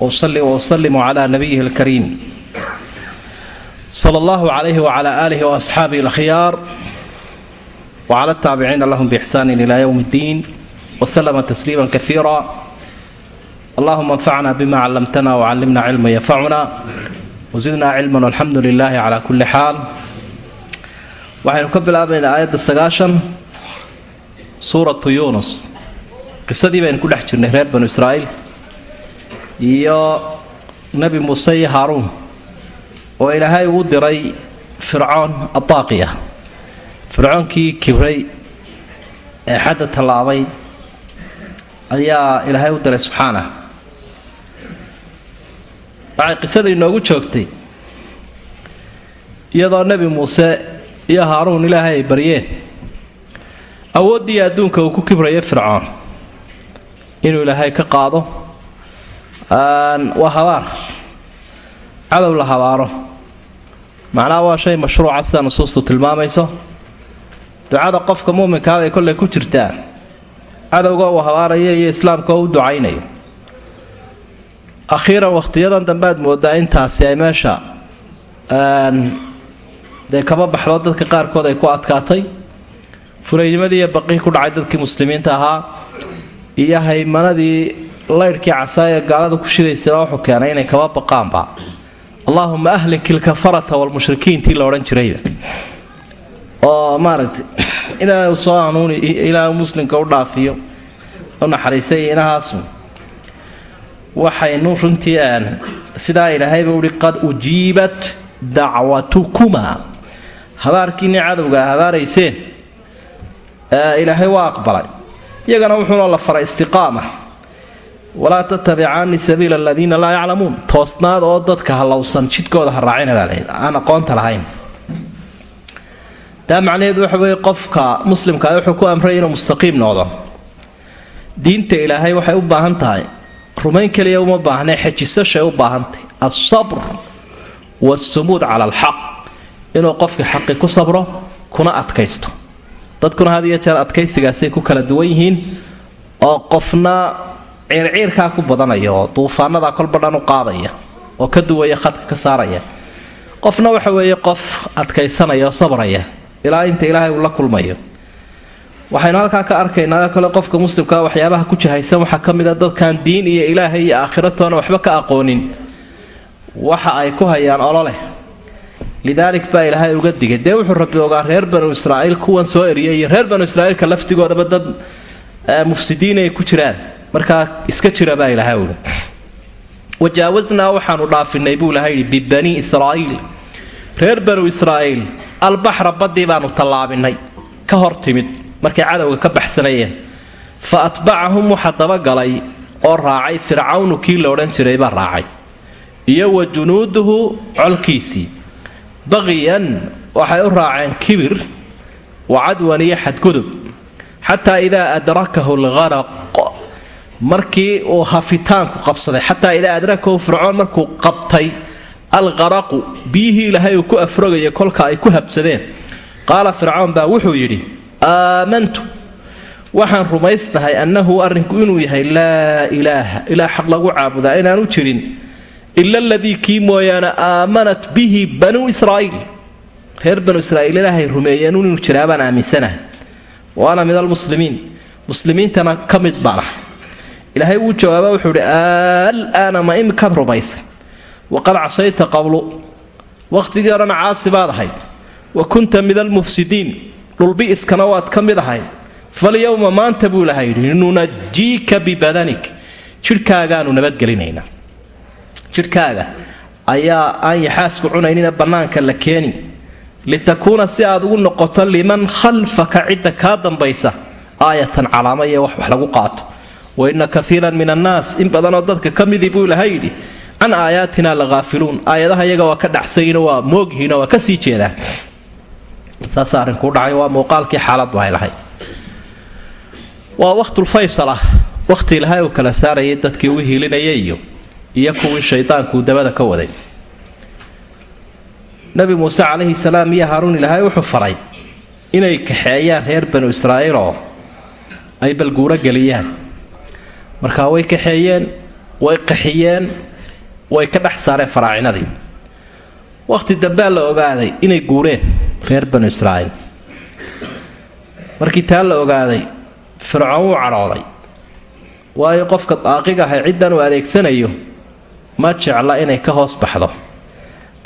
usali wausalimu calaa nabiyihi alkariim sala allahu calayhi wacalaa aalihi waasxaabihi alkhyaar wcla taabiciina lahum bixsaani ila ywm اddiin wslama tasliima kaiira allahuma anfacna bima callamtana wcalimna cilma yanfacuna wasidna cilman alxamdu lilahi cala kulli xaal waxaynu ka bilaabaynaa aayadda sagaashan suuratu yuunus qisadii baynu ku dhex jirnay reer banu israa'iil iyo nebi muuse iyo haaruun oo ilaahay uu diray fircoon adaaqiya fircoonkii kibray ee xadda tallaabay ayaa ilaahay u diray subxaanah waxay qisada inoogu joogtay iyadoo nebi muuse iyo haaruun ilaahay ay baryeen awooddii adduunka uu ku kibrayo fircoon inuu ilaahay ka qaado waa habaar. Cadow la habaaro. Macnaha waa shay mashruuca sida nusuustu tilmaamayso. Ducada qofka muuminkaa bay kolley ku jirtaa cadowga uu habaarayo iyo islaamka u ducaynayo. Akhiiran wakhtiyadan dambead moodaa intaasi ay meesha dee kaba baxdo dadka qaarkood ay ku adkaatay. Furaynimadii iyo baqii ku dhacay dadkii muslimiinta ahaa iyo haymanadii laydhkii casaa ee gaalada ku shidaysaba wuxuu keenay inay kaba baqaanba. Allaahuma ahlik ilkafarata walmushrikiintii la odhan jirayba. Oo maaragtay ilaahay soo hanuuni ilaahay muslimka u dhaafiyo u naxariisay inahaasu. Waxaynu runtii sidaa ilaahayba uhi qad ujiibat dacwatukuma. Habaarkiinni cadowga habaarayseen. Ilaahay waa aqbalay. Iyagana wuxuuna la faray istiqaama walaa tattabicaani sabiila aladiina laa yaclamuun. Toosnaad oo dadka hallowsan jidkooda ha raacina aan aqoonta lahayn. Taa macnaheedu waxa weeye qofka muslimkaa wuxuu ku amray inuu mustaqiim noqdo. Diinta ilaahay waxay u baahan tahay. Rumayn keliya uma baahnee xejisashay u baahantahy alsabr waasumuud cala alxaq. Inuu qofkii xaqi ku sabro kuna adkaysto. Dadkuna had iyo jeer adkaysigaasay ku kala duwan yihiin oo qofna ciirciirkaa ku badanaya oo duufaanadaa kolba dhan u qaadaya oo ka duwaya khadka ka saaraya. Qofna waxa weeye qof adkaysanaya oo sabraya ilaa inta ilaahay uu la kulmayo. Waxaynu halkaa ka arkaynaa kale qofka muslimka waxyaabaha ku jahaysan waxaa ka mid a dadkan diin iyo ilaahay iyo aakhiratoona waxba ka aqoonin. Waxa ay ku hayaan ololeh lidaalik baa ilaahay uga digay. Dee wuxuu rabbi ogaa reer banu israa'iil kuwan soo eriyay iyo reer banu israa'iilka laftigoodaba dad mufsidiin ay ku jiraan markaa iska jira baa ilaahay uga wajaawasnaa waxaanu dhaafinay buu ilahay yidhi bibanii israa'iil reer banu israa'iil albaxra baddii baanu tallaabinay. Ka hor timid markay cadowga ka baxsanayeen. Fa atbacahum waxa dabagalay oo raacay fircawnu kii la odhan jiray baa raacay. Iyo wa junuuduhu colkiisii. Baqiyan waxay u raaceen kibir wa cadwan iyo xadgudub. Xataa idaa adrakahu algaraq markii uu hafitaanku qabsaday. Xataa idaa adrakahu fircoon markuu qabtay alqaraqu biyihii ilaahay uu ku afrogaya kolka ay ku habsadeen. Qaala fircoon baa wuxuu yidhi aamantu waxaan rumaysnahay annahu arrinku inuu yahay laa ilaaha ilaa xaq lagu caabudaa inaanu jirin ila aladii kii mooyaane aamanat bihi banuu israa'iil. Reer banu israa'iil ilaahay rumeeyeen inuu jiraa baan aaminsanahay. Waana min almuslimiin. Muslimiintana ka mid baan ah ilaahay wuu jawaaba wuxuu idhi alaana ma imikaad rumaysay? Waqad casayta qablu. Wakhtigii odhana caasi baad ahayd. Wa kunta min almufsidiin dhulbi'iskana waad ka mid ahayd. Falyowma maanta buu ilahay yidhi nunajiika bibadanik. Jidhkaagaanu nabadgelinaynaa jidhkaaga ayaa aan yaxaasku cunaynina bannaanka la keeni litakuuna si aad ugu noqoto liman khalfaka cidda kaa dambaysa aayatan calaama iyo wax lagu qaato wa inna kaiiran min annaas in badanoo dadka ka buu ilahay yidhi can aayaatina la haafiluun aayadaha iyaga waa ka dhacsayino waa moogyihiino waa ka sii jeedaan saas arrinkuu dhacay waa muuqaalkii xaaladdu ay lahayd waa waqtulfaysal ah waqti ilaahay uu kala saarayay dadkii u hiilinaya iyo iyo kuwii shaydaankuu dabada ka waday. Nabi muuse calayhi salaam iyo haaruun ilaahay wuxuu faray inay kaxeeyaan reer banu israa'iil oo ay balguuro geliyaan markaa way kaxeeyeen way qaxiyeen way ka dhex saareen faraacinadii. Wakhti dambea la ogaaday inay guureen reer banu israa'iil. Markii taa la ogaaday fircoon wuu cadhooday waayo qofka daaqiga ahay ciddan uu adeegsanayo ma jecla inay ka hoos baxdo.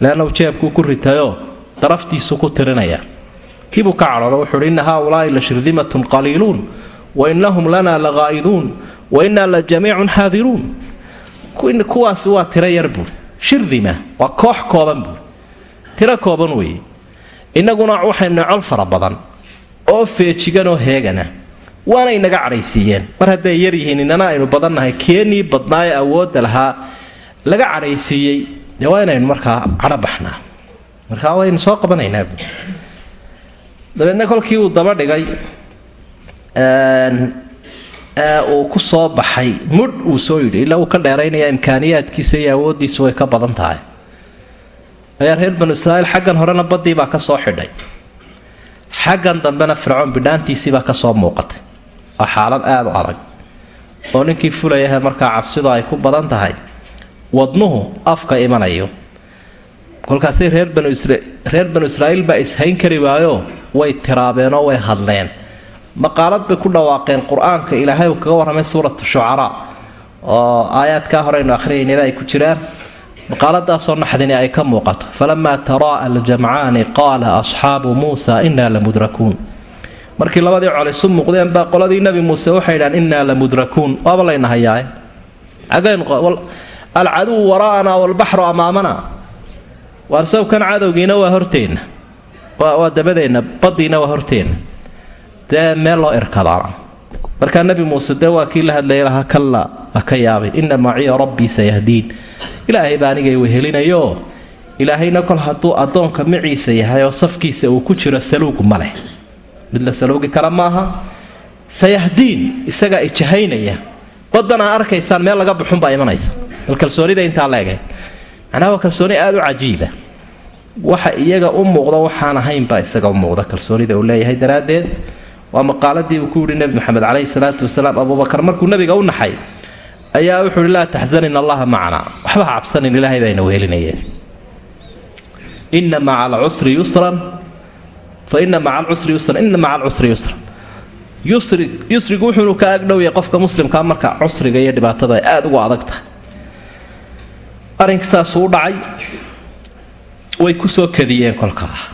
Leannahu jeebkuu ku ritayoo daraftiisu ku tirinaya. Kiibuu ka cadhooda wuxuu uhi inna haaulaa'i la shirdimatun qaliiluun wa innahum lanaa la qaa'iduun wa innaa la jamiicun xaadiruun kuwaasi waa tiro yar buuri shirdima waa koox kooban buuri tiro kooban weeye. Innaguna waxaynu col fara badan oo feejiganoo heegana waana inaga cadhaysiiyeen. Mar hadday yar yihiin inana aynu badannahay keenii badnaa ee awoodda lahaa laga cadhaysiiyey. Dee waa inaynu markaa cadho baxnaa. Markaa waynu soo qabanaynaa dabeedna kolkii uu daba dhigay uu ku soo baxay. Mudh uu soo yidhi ilaa uu ka dheeraynaya imkaaniyaadkiisa iyo awooddiisu way ka badan tahay. Ayaa reer banu israa'iil xaggan horena baddii baa ka soo xidhay. Xaggan dambena fircoon bidhaantiisiibaa ka soo muuqatay. Waa xaalad aada u adag oo ninkii fulayaha markaa cabsidu ay ku badan tahay wadnuhu afka imanayo. Kolkaasay reer banureer banu israa'iil baa ishayn kari waayo way tiraabeenoo way hadleen maqaalad bay ku dhawaaqeen qur'aanka ilaahay uu kaga warramay suuratu shucaraa oo aayaadkaa horeynu akhriyaynaba ay ku jiraan. Maqaaladaasoo naxdini ay ka muuqato. Falamaa taraa'a aljamcaani qaala asxaabu muusa innaa la mudrakuun. Markii labadii col muuqdeen baa qoladii nebi muuse waxay idhahan innaa la mudrakuun. Waaba layna hayaaye alcaduwu waraa'anaa walbaxru amaamana. Waar sawkan cadowgiina waa horteenna. Waa dabadeenna baddiina waa horteenna dee meel loo irkadaana markaa nebi muuse dee waa kii la hadlayay lahaa kallaa ha ka yaabay inna maciya rabbii sayahdiin. Ilaahay baa anigay wehelinayo. Ilaahayna kol hadduu addoonka maciisa yahay oo safkiisa uu ku jiro saluug ma leh. Mid la saluugi kara maaha. Sayahdiin isagaa ijahaynaya badanaa arkaysaan meel laga buxunbaa imanaysa. Bal kalsoonida intaa leegay macnaha waa kalsooni aada u cajiiba waxa iyaga u muuqda waxaan ahaynbaa isaga u muuqda. Kalsoonida uu leeyahay daraaddeed waa maqaaladii uu ku yidhi nebi moxamed caleyhi salaatu wasalaam abuubakar markuu nabiga u naxay ayaa wuxuu ihi laa taxzanin allaha macnaa waxba ha cabsanin ilaahay bayna wehelinayeen inna maca alcusri yusran. Fa maca alcusri yusran inna maca alcusri yusran. Yusri yusrigu wuxuunu ka agdhowyahay qofka muslimkaa marka cusriga iyo dhibaatada ay aada ugu adag tahay. Arrinka saasuu u dhacay way ku soo kadiyeen kolkaa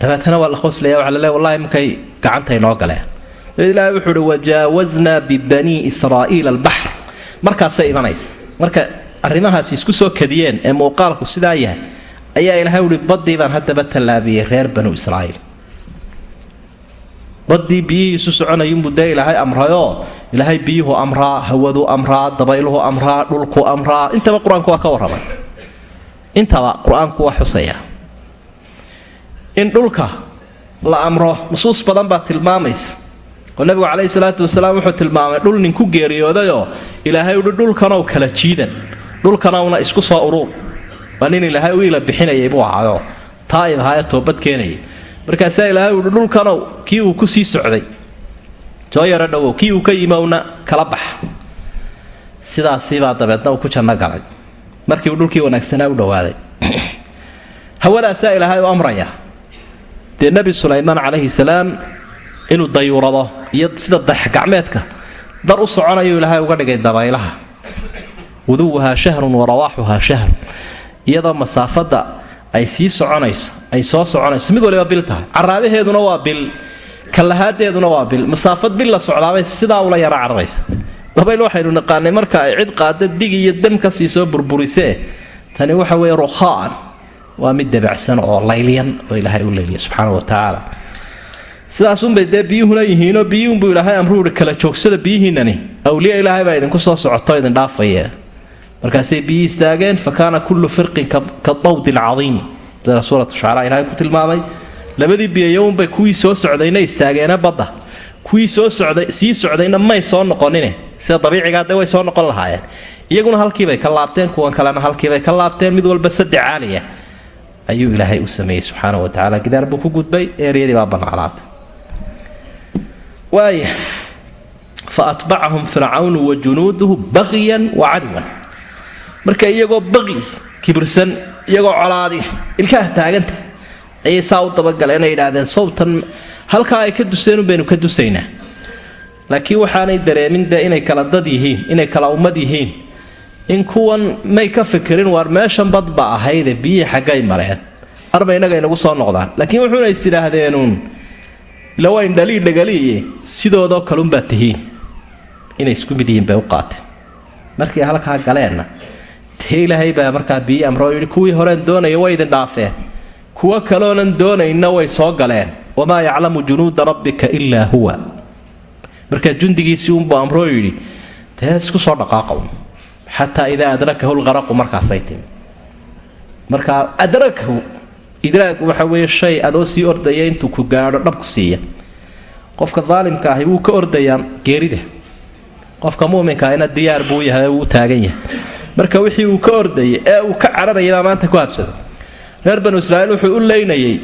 dabeetana waa la qoslaya waxa la leey wallahi markay gacanta inoo galeen. Dabeed ilaahay wuxuu uhi wajaawaznaa bibanii israa'iila albaxr markaasay imanaysa. Marka arrimahaasi isku soo kadiyeen ee muuqaalku sidaa yahay ayaa ilaahay uhi baddii baan haddaba tallaabiyey reer banu israa'iil. Baddii biyihii isu soconayinbuu dee ilaahay amrayoo ilaahay biyuhu amraa hawadu amraa dabayluhu amraa dhulku amraa. Intaba qur'aanku waa ka warramay. Intaba qur'aanku waa xusaya in dhulka la amro. Nusuus badan baa tilmaamaysa. Oo nabigu caleyhi salaatu wasalaam wuxuu tilmaamay dhul nin ku geeriyoodayoo ilaahay uhi dhulkanow kala jiidan. Dhulkanowna isku soo uruur. Waa nin ilaahay u ila bixinayay buu ahaayoo taa'ib ahaayee toobad keenayay. Markaasaa ilaahay uhi dhulkanow kii uu ku sii socday. Soo yaro dhowow kii uu ka yimowna kala bax. Sidaasibaa dabeedna uu ku janno galay. Markii uu dhulkii wanaagsanaa u dhowaaday. Hawadaasaa ilaahay u amraya dee nebi sulaymaan calayhi salaam inuu dayuurado iyo sida daxgacmeedka dar u soconayuu ilaahay uga dhigay dabaylaha wuduwuhaa shahrun wa rawaaxuhaa shahr. Iyadoo masaafadda ay sii soconayso ay soo soconayso mid waliba bil tahay. Caraabaheeduna waa bil kalahaadeeduna waa bil. Masaafad bil la socdaabay sidaa ula yara cararaysa dabayl waxaynu naqaanay marka ay cid qaada dig iyo dam ka sii soo burburisee tani waxa weeye rukhaan waa mid dabacsan oo layliyan oo ilaahay u layliya subxaana wa tacaala sidaasunbay dee biyuhuna yihiinoo biyuhunbuu ilaahay amruu kala joogsada biyihiinani awliya ilaahay baa idinku soo socoto idin dhaafaya. Markaasay biyii istaageen fa kullu firqin ka dawdi alcadiim sida suurat shucaraa ilahay ku tilmaamay labadii biyayownbay kuwii soo socdayna istaageene badda. Kuwii soo socday sii socdayna may soo noqonine. Sida dabiicigaa dee way soo noqon lahaayeen. Iyaguna halkiibay ka laabteen kuwan kalena halkiibay ka laabteen mid walba saddex caaliya ayuu ilaahay u sameeyey subxaana wa tacala gidaar buu ku gudbay eeryadii baa bannaanaatay. Waaya fa atbacahum fircawnu wa junuuduhu baqiyan wa cadwan. Marka iyagoo baqi kibirsan iyagoo colaadi ilkaha taaganta ayay saa u dabagaleen ay yidhaahdeen sawtan halkaa ay ka duseen baynu ka dusaynaa laakiin waxaanay dareemin dee inay kala dad yihiin inay kala ummad yihiin in kuwan may ka fikirin waar meeshan badba ahayde biyihii xaggay mareen. Arba innaga inagu soo noqdaan. Laakiin wuxuuna is idhaahdeenuun ila waa indhalii dhagaliiye sidoodoo kalunbaa tihiin. Inay isku mid yihiin bay u qaateen. Markii halkaa galeenna dee ilaahay baa markaa biyi amro yidhi kuwii horeen doonaya way idin dhaafeen. Kuwo kaloonan doonayna way soo galeen. Wamaa yaclamu junuuda rabbika ilaa huwa. Markaa jundigiisii unbuu amroo yidhi dee isku soo dhaqaaqow xataa idaa adrakahu lqaraqu markaasay timi. Markaa adrakahu idraag waxa weeye shay adoo sii ordaya intuu ku gaadho dhabku siiya. Qofka daalimka ahi wuu ka ordayaa geerida. Qofka muminka ahina diyaar buu yahay wuu taagan yahay. Marka wixii uu ka ordayay ee uu ka cararayabaa maanta ku habsada reer banu israa'iil wuxuu u leynayay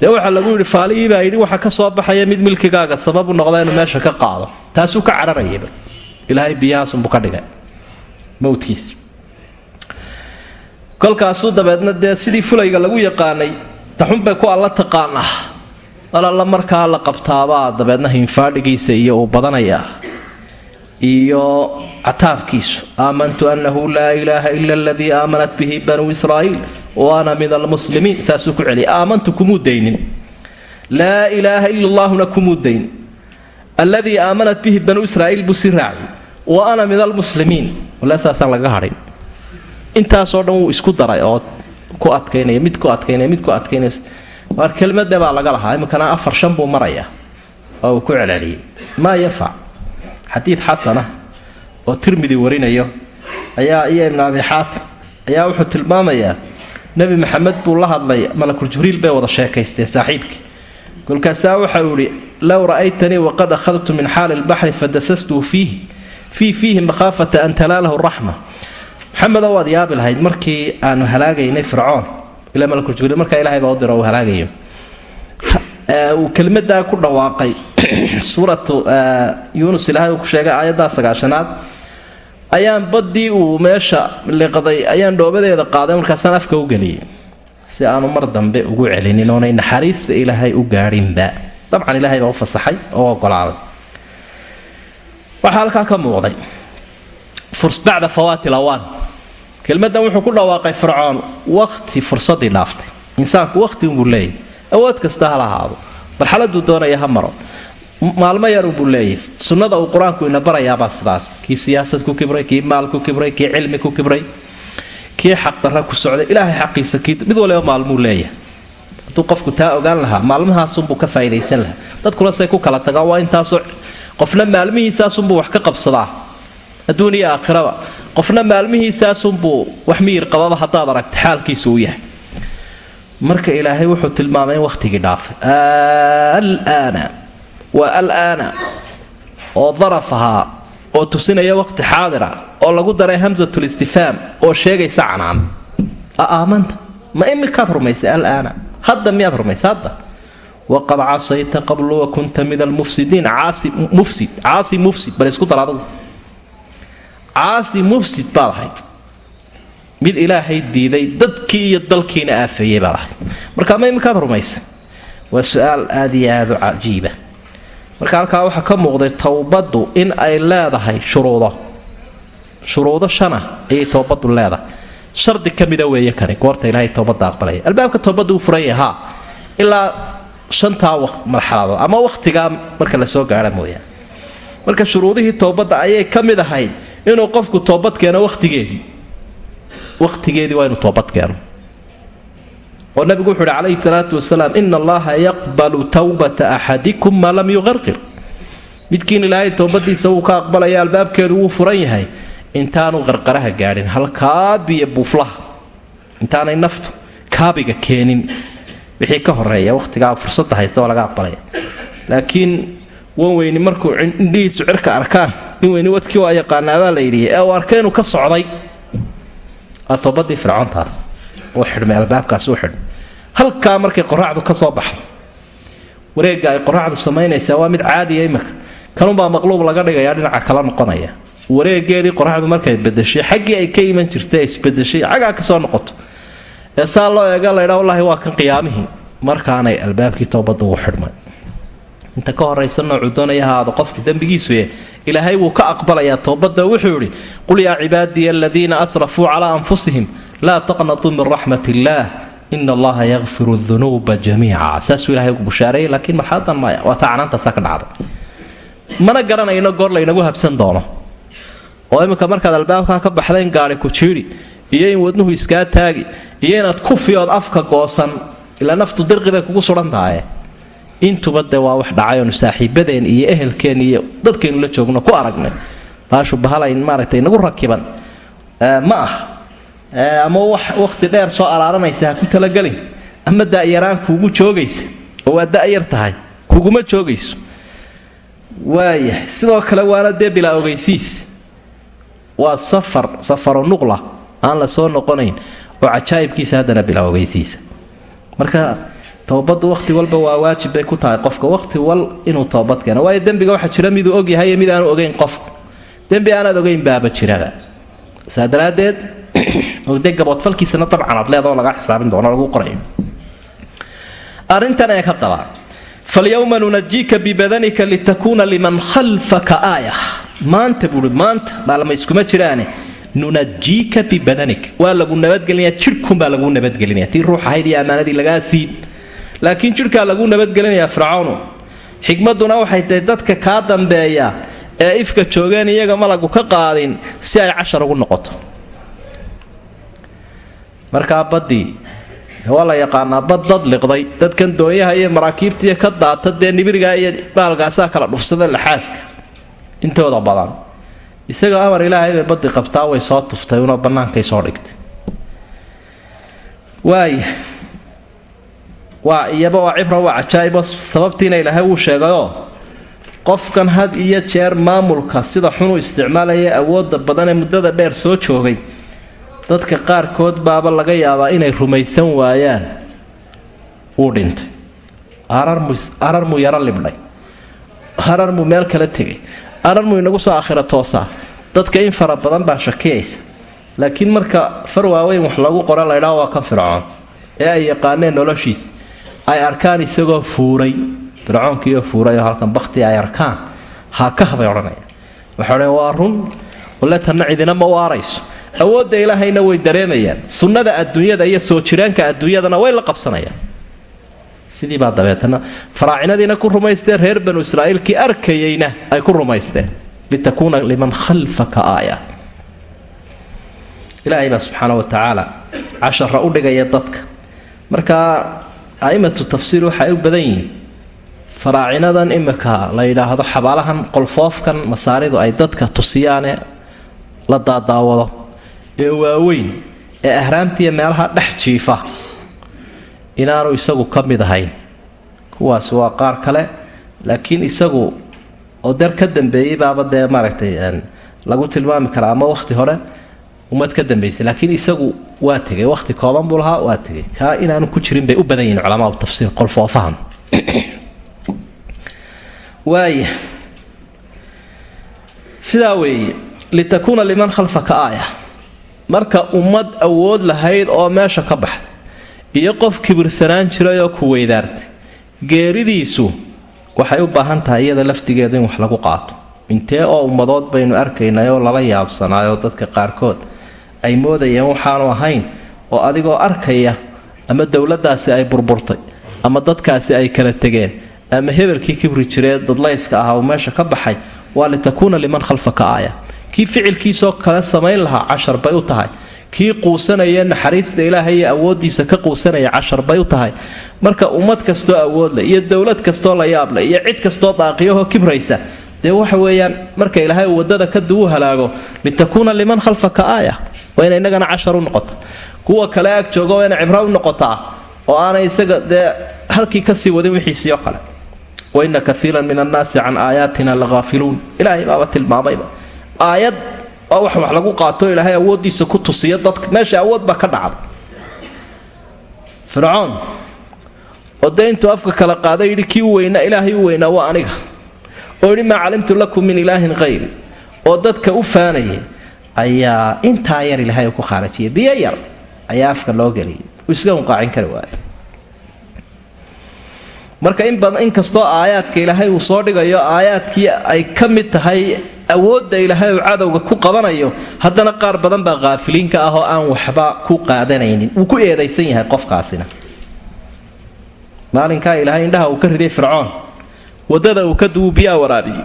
dee waxaa lagu yidhi faalihii baa yidhi waxa ka soo baxaya mid milkigaaga sababu noqda inuu meesha ka qaado. Taasuu ka cararayayba ilaahay biyahaasunbuu ka dhigay mowdkiis kolkaasuu dabeedna dee sidii fulayga lagu yaqaanay taxunbay ku alla taqaanaa. Alalla markaa la qabtaabaa dabeedna hinfaadhigiisa iyo uu badanayaa. Iyo cataabkiisu aamantu annahu laa ilaaha ila aladii aamanat bihi banuu israa'iil wa ana min almuslimiin saasuu ku celiyay. Aamantu kumuu daynin. Laa ilaaha ila allaahuna kumuu dayn alladii aamanat bihi banuu israa'iil buu si raaciyay wa ana min almuslimiin wala saasaan laga hadhin intaasoo dhan wuu isku daray oo ku adkaynaya mid ku adkaynaya mid ku adkaynaya. Waar kelmadde baa laga lahaa iminkana afar shan buu maraya oo uu ku celceliyey maa yanfac xadiid xasana oo tirmidi warinayo ayaa iyo ibnu abi xaatim ayaa wuxuu tilmaamayaa nebi maxamed buu la hadlay malakul jibriil bay wada sheekaysteen saaxiibkii. Kolkaasaa waxau idhi low ra'aytanii waqad akhadtu min xaali lbaxri fadasastuu fiihi fii fiihi makhaafata an talaalahu raxma maxamedo waad yaabi lahayd markii aanu halaagaynay fircoon. Ila malakul jibriil markaa ilahay baa u diro uu halaagayo. Uu kelmadaa ku dhawaaqay. Suuratu yuunus ilaahay uu ku sheegay aayaddaa sagaashanaad. Ayaan baddii uu meesha liqday ayaan dhoobadeeda qaaday markaasaan afka u geliyay si aanu mar dambe ugu celinin oonay naxariista ilaahay u gaadhinba. Dabcan ilahay baa u fasaxay oo ogolaaday waxaa halkaa ka muuqday. Bacda fawaati lawaan. Kelmadan wuxuu ku dhawaaqay fircoon waqti fursadii dhaaftay. Insaanku waqtigunbuu leeyahy awood kasta ha lahaado. Marxaladuu doonaya ha maro. Maalmo yarunbuu leeyahy sunnada uu qur'aanku ina barayaabaa sidaas. Kii siyaasad ku kibray kii maal ku kibray kii cilmi ku kibray kii xaqdarra ku socday. Ilaahay xaqiisa mid waliba maalmuu leeyahay. Hadduu qofku taa ogaan lahaa maalmahaasunbuu ka faa'idaysan lahaa. Dadkuna say ku kala tagaan waa intaasoo qofna maalmihiisaasunbuu wax ka qabsadaa. Adduun iyo aakhiraba. Qofna maalmihiisaasunbuu wax miyir qababa haddaad aragta xaalkiisa uu yahay. Marka ilaahay wuxuu tilmaamay in wakhtigii dhaafay alaana waa alaana oo daraf ahaa oo tusinaya waqti xaadira oo lagu daray hamsatul istifhaam oo sheegaysa canaan aamanta. Ma imikaad rumaysay alaana hadda miyaad rumaysay hadda waqad casayta qablu wa kunta min almufsidiin. Mufsid caasi mufsid bal isku dar caasi mufsid baad ahayd mid ilaahay diiday dadkii iyo dalkiina aafeeyey baad ahayd marka ma iminkaad rumaysay waa su'aal aad iyo aad u cajiiba. Marka halkaa waxaa ka muuqday towbaddu in ay leedahay shuruudo. Shuruudo shana ayay towbaddu leedahay. Shardi ka mida weeye kani goorta ilaahay towbadda aqbalaya. Albaabka towbadda uu furan yahay haa ilaa shantaa marxaladood ama wakhtigaa marka la soo gaara mooyaane marka shuruudihii towbadda ayay ka mid ahayd inuu qofku toobad keeno wakhtigeedii wakhtigeedii waa inuu toobad keeno. Oo nabigu wuxu uhi calayhi salaatu wasalaam ina allaha yaqbalu towbata axadikum maa lam yuqarqir. Midkiin ilaahay towbadiisa wuu ka aqbalaya albaabkeedu wuu furan yahay. Intaanu qarqaraha gaadhin halkaa biyo buuflaha. Intaanay naftu kaabiga keenin wixii ka horreeya wakhtigaa fursadda haysta waa laga aqbalaya. Laakiin wan weyni markuu indhihiisu cirka arkaan in weyni wadkii waa yaqaanaabaa la yidhi ee uu arkay inuu ka socday. Waa toobadii fircoontaas uu xidhmay albaabkaas uu xidhmay. Halkaa markay qoraacdu ka soo baxdo wareegga ay qoraacdu samaynaysaa waa mid caadiya imika kanunbaa maqluub laga dhigayaa dhinaca kala noqonaya. Wareegeedii qoraxdu markay bedeshay xaggii ay ka iman jirtay isbedeshay cagaa ka soo noqoto ee saa loo eega laydhaa wallaahi waa kan qiyaamihii markaanay albaabkii toobadda ugu xidhmay. Inta ka horaysa noocuu doonaya haado qofka dembigiisuye ilaahay wuu ka aqbalayaa toobadda wuxuu yidhi qul yaa cibaadiya aladiina asrafuu calaa anfusihim laa taqnatuu min raxmat illaah ina allaha yakfiru dunuuba jamiica. Saasuu ilahay ugu bushaareeyey laakiin marxaladan maya waa taa canaantaasaa ka dhacday. Mana garanayno goor laynagu habsan doono. Oo iminka markaad albaabkaa ka baxdayn gaari ku jiidhi iyo in wadnuhu iskaa taagi. Iyo inaad kufiyood afka goosan ilaa naftu dirqi bay kugu suhan tahaye intuba dee waa wax dhacayonu saaxiibadeen iyo ehelkeen iyo dadkaynu la joogno ku aragnay. Baashu bahalayn maaragtay nagu rakiban. Ma ah. Ama wax wakhti dheer soo alaaranaysa ha ku talagelin ama da'yaraan kuugu joogaysa. Oo waa da'yar tahay. Kuguma joogayso. Waaya sidoo kale waana dee bilaa ogeysiis waa safar safaro nuqla aan la soo noqonayn oo cajaa'ibkiisa haddana bilaa ogeysiisa. Marka towbaddu wakhti walba waa waajib bay ku tahay qofka. Wakhti wal inuu toobad keeno. Waayo dembiga waxaa jira miduu ogyahay iyo mid aanu ogeyn qofku dembi aanaad ogeyn baaba jiraba saa daraaddeed de gaboodfalkiisana dabcan aad leeda oo laga xisaabin doono lagu qorayo. Arrintan ee ka qaba falyowma nunajiika bibadanika litakuuna liman khalfaka aaya maanta buui maanta baalma iskuma jiraane nunajiika bibadanik waa lagu nabadgelinaya jidhkunbaa lagu nabadgelinaya tii ruux ahayd iyo ammaanadii lagaa siin. Laakiin jidhkaa lagu nabadgelinayaa fircawnu. Xikmadduna waxay tahay dadka kaa dambeeya ee ifka joogeen iyaga malagu ka qaadin si ay cashar ugu noqoto. Markaa baddii waa la yaqaanaa bad dad liqday. Dadkan doonyaha iyo maraakiibtiiy ka daata dee nibirigaa iyo baalgaasaa kala dhufsada laxaaska intooda badan isaga amar ilaahay bay baddi qabtaa way soo tuftay una bannaankay soo dhigtay. Waaya waa iyaba waa cibra waa cajaa'ibo. Sababtiina ilaahay wuu sheegayoo qofkan had iyo jeer maamulka sida xunu isticmaalaya awoodda badan ee muddada dheer soo joogay dadka qaarkood baaba laga yaabaa inay rumaysan waayaan. Wuu dhintay. Arar muu yaro libdhay. Arar muu meel kala tegay arar muu inagu soo aakhira toosaa dadka in fara badan baa shakiyaysa. Laakiin marka far waaweyn wax lagu qora laydhaa waa ka fircoon. Ee ay yaqaaneen noloshiisa ay arkaan isagoo fuuray. Fircoonkiioo fuuray oo halkan bakti ay arkaan haakaha bay odhanayaan waxay odhan waa run wale tanna cidina ma waarayso awoodda ilaahayna way dareemayaan. Sunnada adduunyada iyo soo jiraanka adduunyadana way la qabsanayaan sidiibaa dabeetana faraacinadiina ku rumaysteen reer banu israa'iilkii arkayeyna ay ku rumaysteen. Litakuuna liman khalfaka aaya. Ilaahay baa subxaana wa tacaala cashara u dhigaya dadka. Markaa a'imatu tafsiir waxay u badan yihiin faraacinadan imika la yidhaahdo xabaalahan qolfoofkan masaaridu ay dadka tusiyaane la daadaawado. Ee waaweyn ee ahraamtiiyo meelaha dhex jiifa inaanu isagu ka mid ahayn. Kuwaasi waa qaar kale laakiin isagu oo dar ka dambeeyey baaba dee maaragtay lagu tilmaami karaa ama wakhti hore ummad ka dambaysay laakiin isagu waa tegay wakhti kooban buu lahaa waa tegay kaa inaanu ku jirin bay u badan yihiin culamaa tafsiir qolfoofahan waaya sidaa weeye litakuuna liman khalfaka aaya. Marka ummad awood lahayd oo meesha ka baxday iyo qof kibirsanaan jiray oo ku weydaartay. Geeridiisu waxay u baahan tahay iyada laftigeeda in wax lagu qaato. Intee oo ummadood baynu arkaynay oo lala yaabsanaayoo dadka qaarkood ay moodayeen waxaanu ahayn oo adigoo arkaya ama dowladdaasi ay burburtay ama dadkaasi ay kala tegeen ama hebelkii kibri jiree dadlayska ahaa uu meesha ka baxay waa litakuuna liman khalfaka aaya. Kii ficilkiisoo kale samayn lahaa cashar bay u tahay kii quusanaya naxariista ilaahay iyo awoodiisa ka quusanaya cashar bay u tahay. Marka ummad kastoo awoodleh iyo dowlad kastoo la yaableh iyo cid kastoo daaqiyahoo kibraysa dee waxa weeyaan marka ilaahay waddada kadib u halaago litakuuna liman khalfaka aaya waa ina innagana cashar u noqota kuwa kale ag jooga waa ina cibro u noqotaa oo aanay isaga dee halkii ka sii wadin wixiisiioo kale. Waina kaiiran min annaasi can aayaatina lahaafiluun ilaahay baaba tilmaamayba aayad waa wax wax lagu qaato ilaahay awooddiisa ku tusiyo dadka. Meesha awood baa ka dhacda fircoon oo afka kala qaaday yidhi kii u weynaa ilaahay u weynaa waa aniga. Oo yidhi maa calimtu lakum min ilaahin hayri oo dadka u faanayay ayaa intaa yar ilaahay ku khaarajiyay. Biyo yar ayaa afka loo geliyay. Uu iska unqaacin kari waayo marka in inkastoo aayaadka ilaahay uu soo dhigayo aayaadkii ay ka mid tahay awoodda ilaahay uu cadowga ku qabanayo haddana qaar badan baa kaafiliinka ah oo aan waxba ku qaadanaynin. Wuu ku eedaysan yahay qofkaasina. Maalinkaa ilaahay indhaha uu ka riday fircoon waddada uu ka duwu biyaa waraabiyey.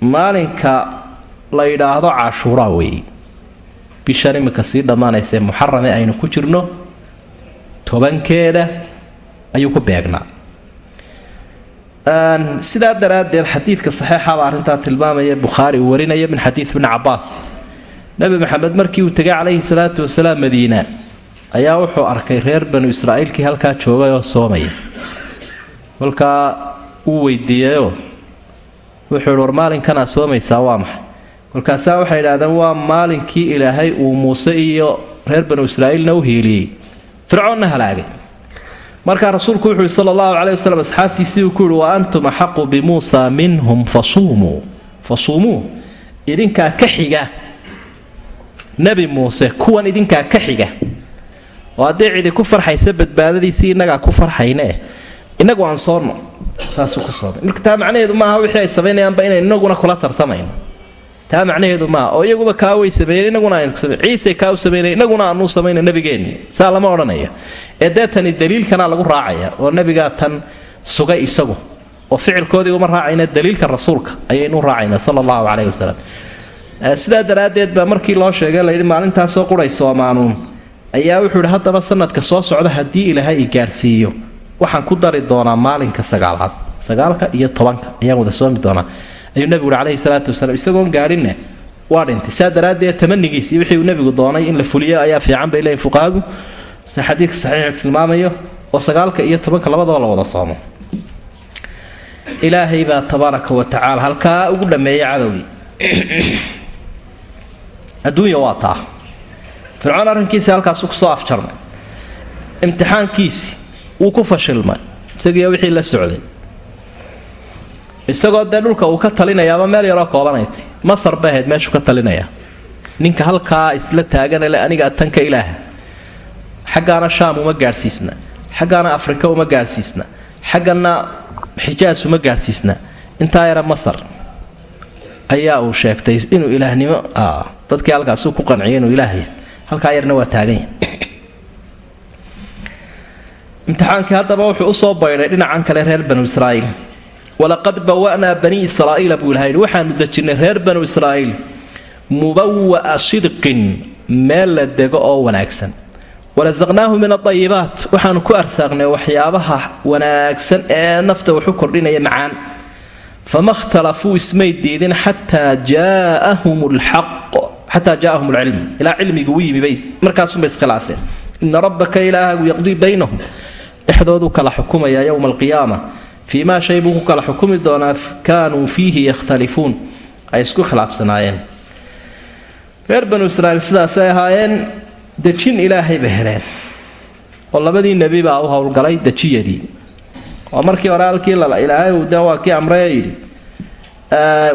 Maalinka la yidhaahdo cashuuraa weeye. Bishan imika sii dhammaanaysee muxarame aynu ku jirno tobankeeda ayuu ku beegnaa sidaa daraaddeed xadiidka saxiixabaa arrintaa tilmaamaya bukhaari uu warinaya min xadiid bni cabaas nebi maxamed markii uu tegay calayhi salaatu wasalaam madiina ayaa wuxuu arkay reer banu israa'iilkii halkaa joogay oo soomaya. Kolkaa uu weydiiyeyoo wuxuu ihi war maalinkanaa soomaysaa waa maxay? Kolkaasaa waxay idhahdeen waa maalinkii ilaahay uu muuse iyo reer banu israa'iilna u hiiliyey. Fircoonna halaagay markaa rasuulku wuxu uhi sala allahu caleyh wasalam asxaabtiisii uu ku yihi wa antum axaqu bimuusa minhum fasuumuu fasuumuu idinkaa ka xiga nebi muuse kuwan idinkaa ka xiga. Oo haddii cidi ku farxaysa badbaadadiisii innagaa ku farxaynee innagu aan soonno saasuu ku soomay marka taa macnaheedu maaha wixii ay samaynayaanba inaynu innaguna kula tartamayno. Taa macnaheedu maaha oo iyaguba kaa way sameeyeen inaguna aynu ciise kaa u sameynay inaguna aanuu samayna nabigeenni saa lama odhanaya ee dee tani daliilkanaa lagu raacaya oo nebigaa tan sugay isagu oo ficilkoodii uma raacayna daliilka rasuulka ayaynu raacayna sala allahu caleyhi wasalam sidaa daraaddeed baa markii loo sheegay layidhi maalintaasoo quray soomaanuun ayaa wuxuu idhi haddaba sanadka soo socda haddii ilaahay i gaadhsiiyo waxaan ku dari doonaa maalinka sagaalaad sagaalka iyo tobanka ayaan wada soomi doonaa. Ayuu nebigu uhi calayhi salaatu wasalaam isagoon gaadhinne waa dhintay saa daraaddeed tamanigiisii wixii uu nebigu doonay in la fuliyo ayaa fiican bay leeyihiin fuqahadu si xadiidka saxiixu tilmaamayo oo sagaalka iyo tobanka labadaba la wada soomo. Ilaahay baa tabaaraka wa tacaala halkaa ugu dhammeeyay cadowgii. Adduunya waa taa. Fircoon arrinkiisii halkaasu ku soo afjarmay. Imtixaankiisii wuu ku fashilmay isagiiyo wixii la socday. Isagoo dee dhulka uu ka talinayaaba meel yaroo koobanaytay masar bay ahayd meeshuu ka talinaya. Ninka halkaa isla taaganale aniga tanka ilaaha xaggaana shaam uma gaadhsiisna xaggaana afrika uma gaadhsiisna xaggana xijaas uma gaadhsiisna intaa yara masar ayaa uu sheegtay inuu ilaahnimo dadkii halkaasuu ku qanciyay inuu ilaahya halkaa yarna waa taaganya imtixaankii haddaba wuxuu u soo baydhay dhinacan kale reer banu israa'iil walaqad bawa'naa bani israa'iila buu ilaha yidhi waxaanu dejinnay reer banu israa'iil mubawa'a sidqin meel la dego oo wanaagsan walasaqnaahu min adayibaat waxaanu ku arsaaqnay waxyaabaha wanaagsan ee nafta waxu kordhinaya macaan fama khtalafuu ismay diidin xataa jaaahum lxaq xataa jaaahum lcilm ilaa cilmigu u yimi bay markaasuunbay iskhilaafeen ina rabbaka ilaahagu yaqdii baynahum dhexdooduu kala xukumaya yowma alqiyaama fii maa shay buu ku kala xukumi doonaa kaanuu fiihi yakhtalifuun ay isku khilaafsanaayeen reer banu israa'iil sidaasay ahaayeen dejin ilaahay bay heleen. Oo labadii nebi baa u howlgalay dejiyadii. Oo markii hore halkii ilaahay de waa kii amree yidhi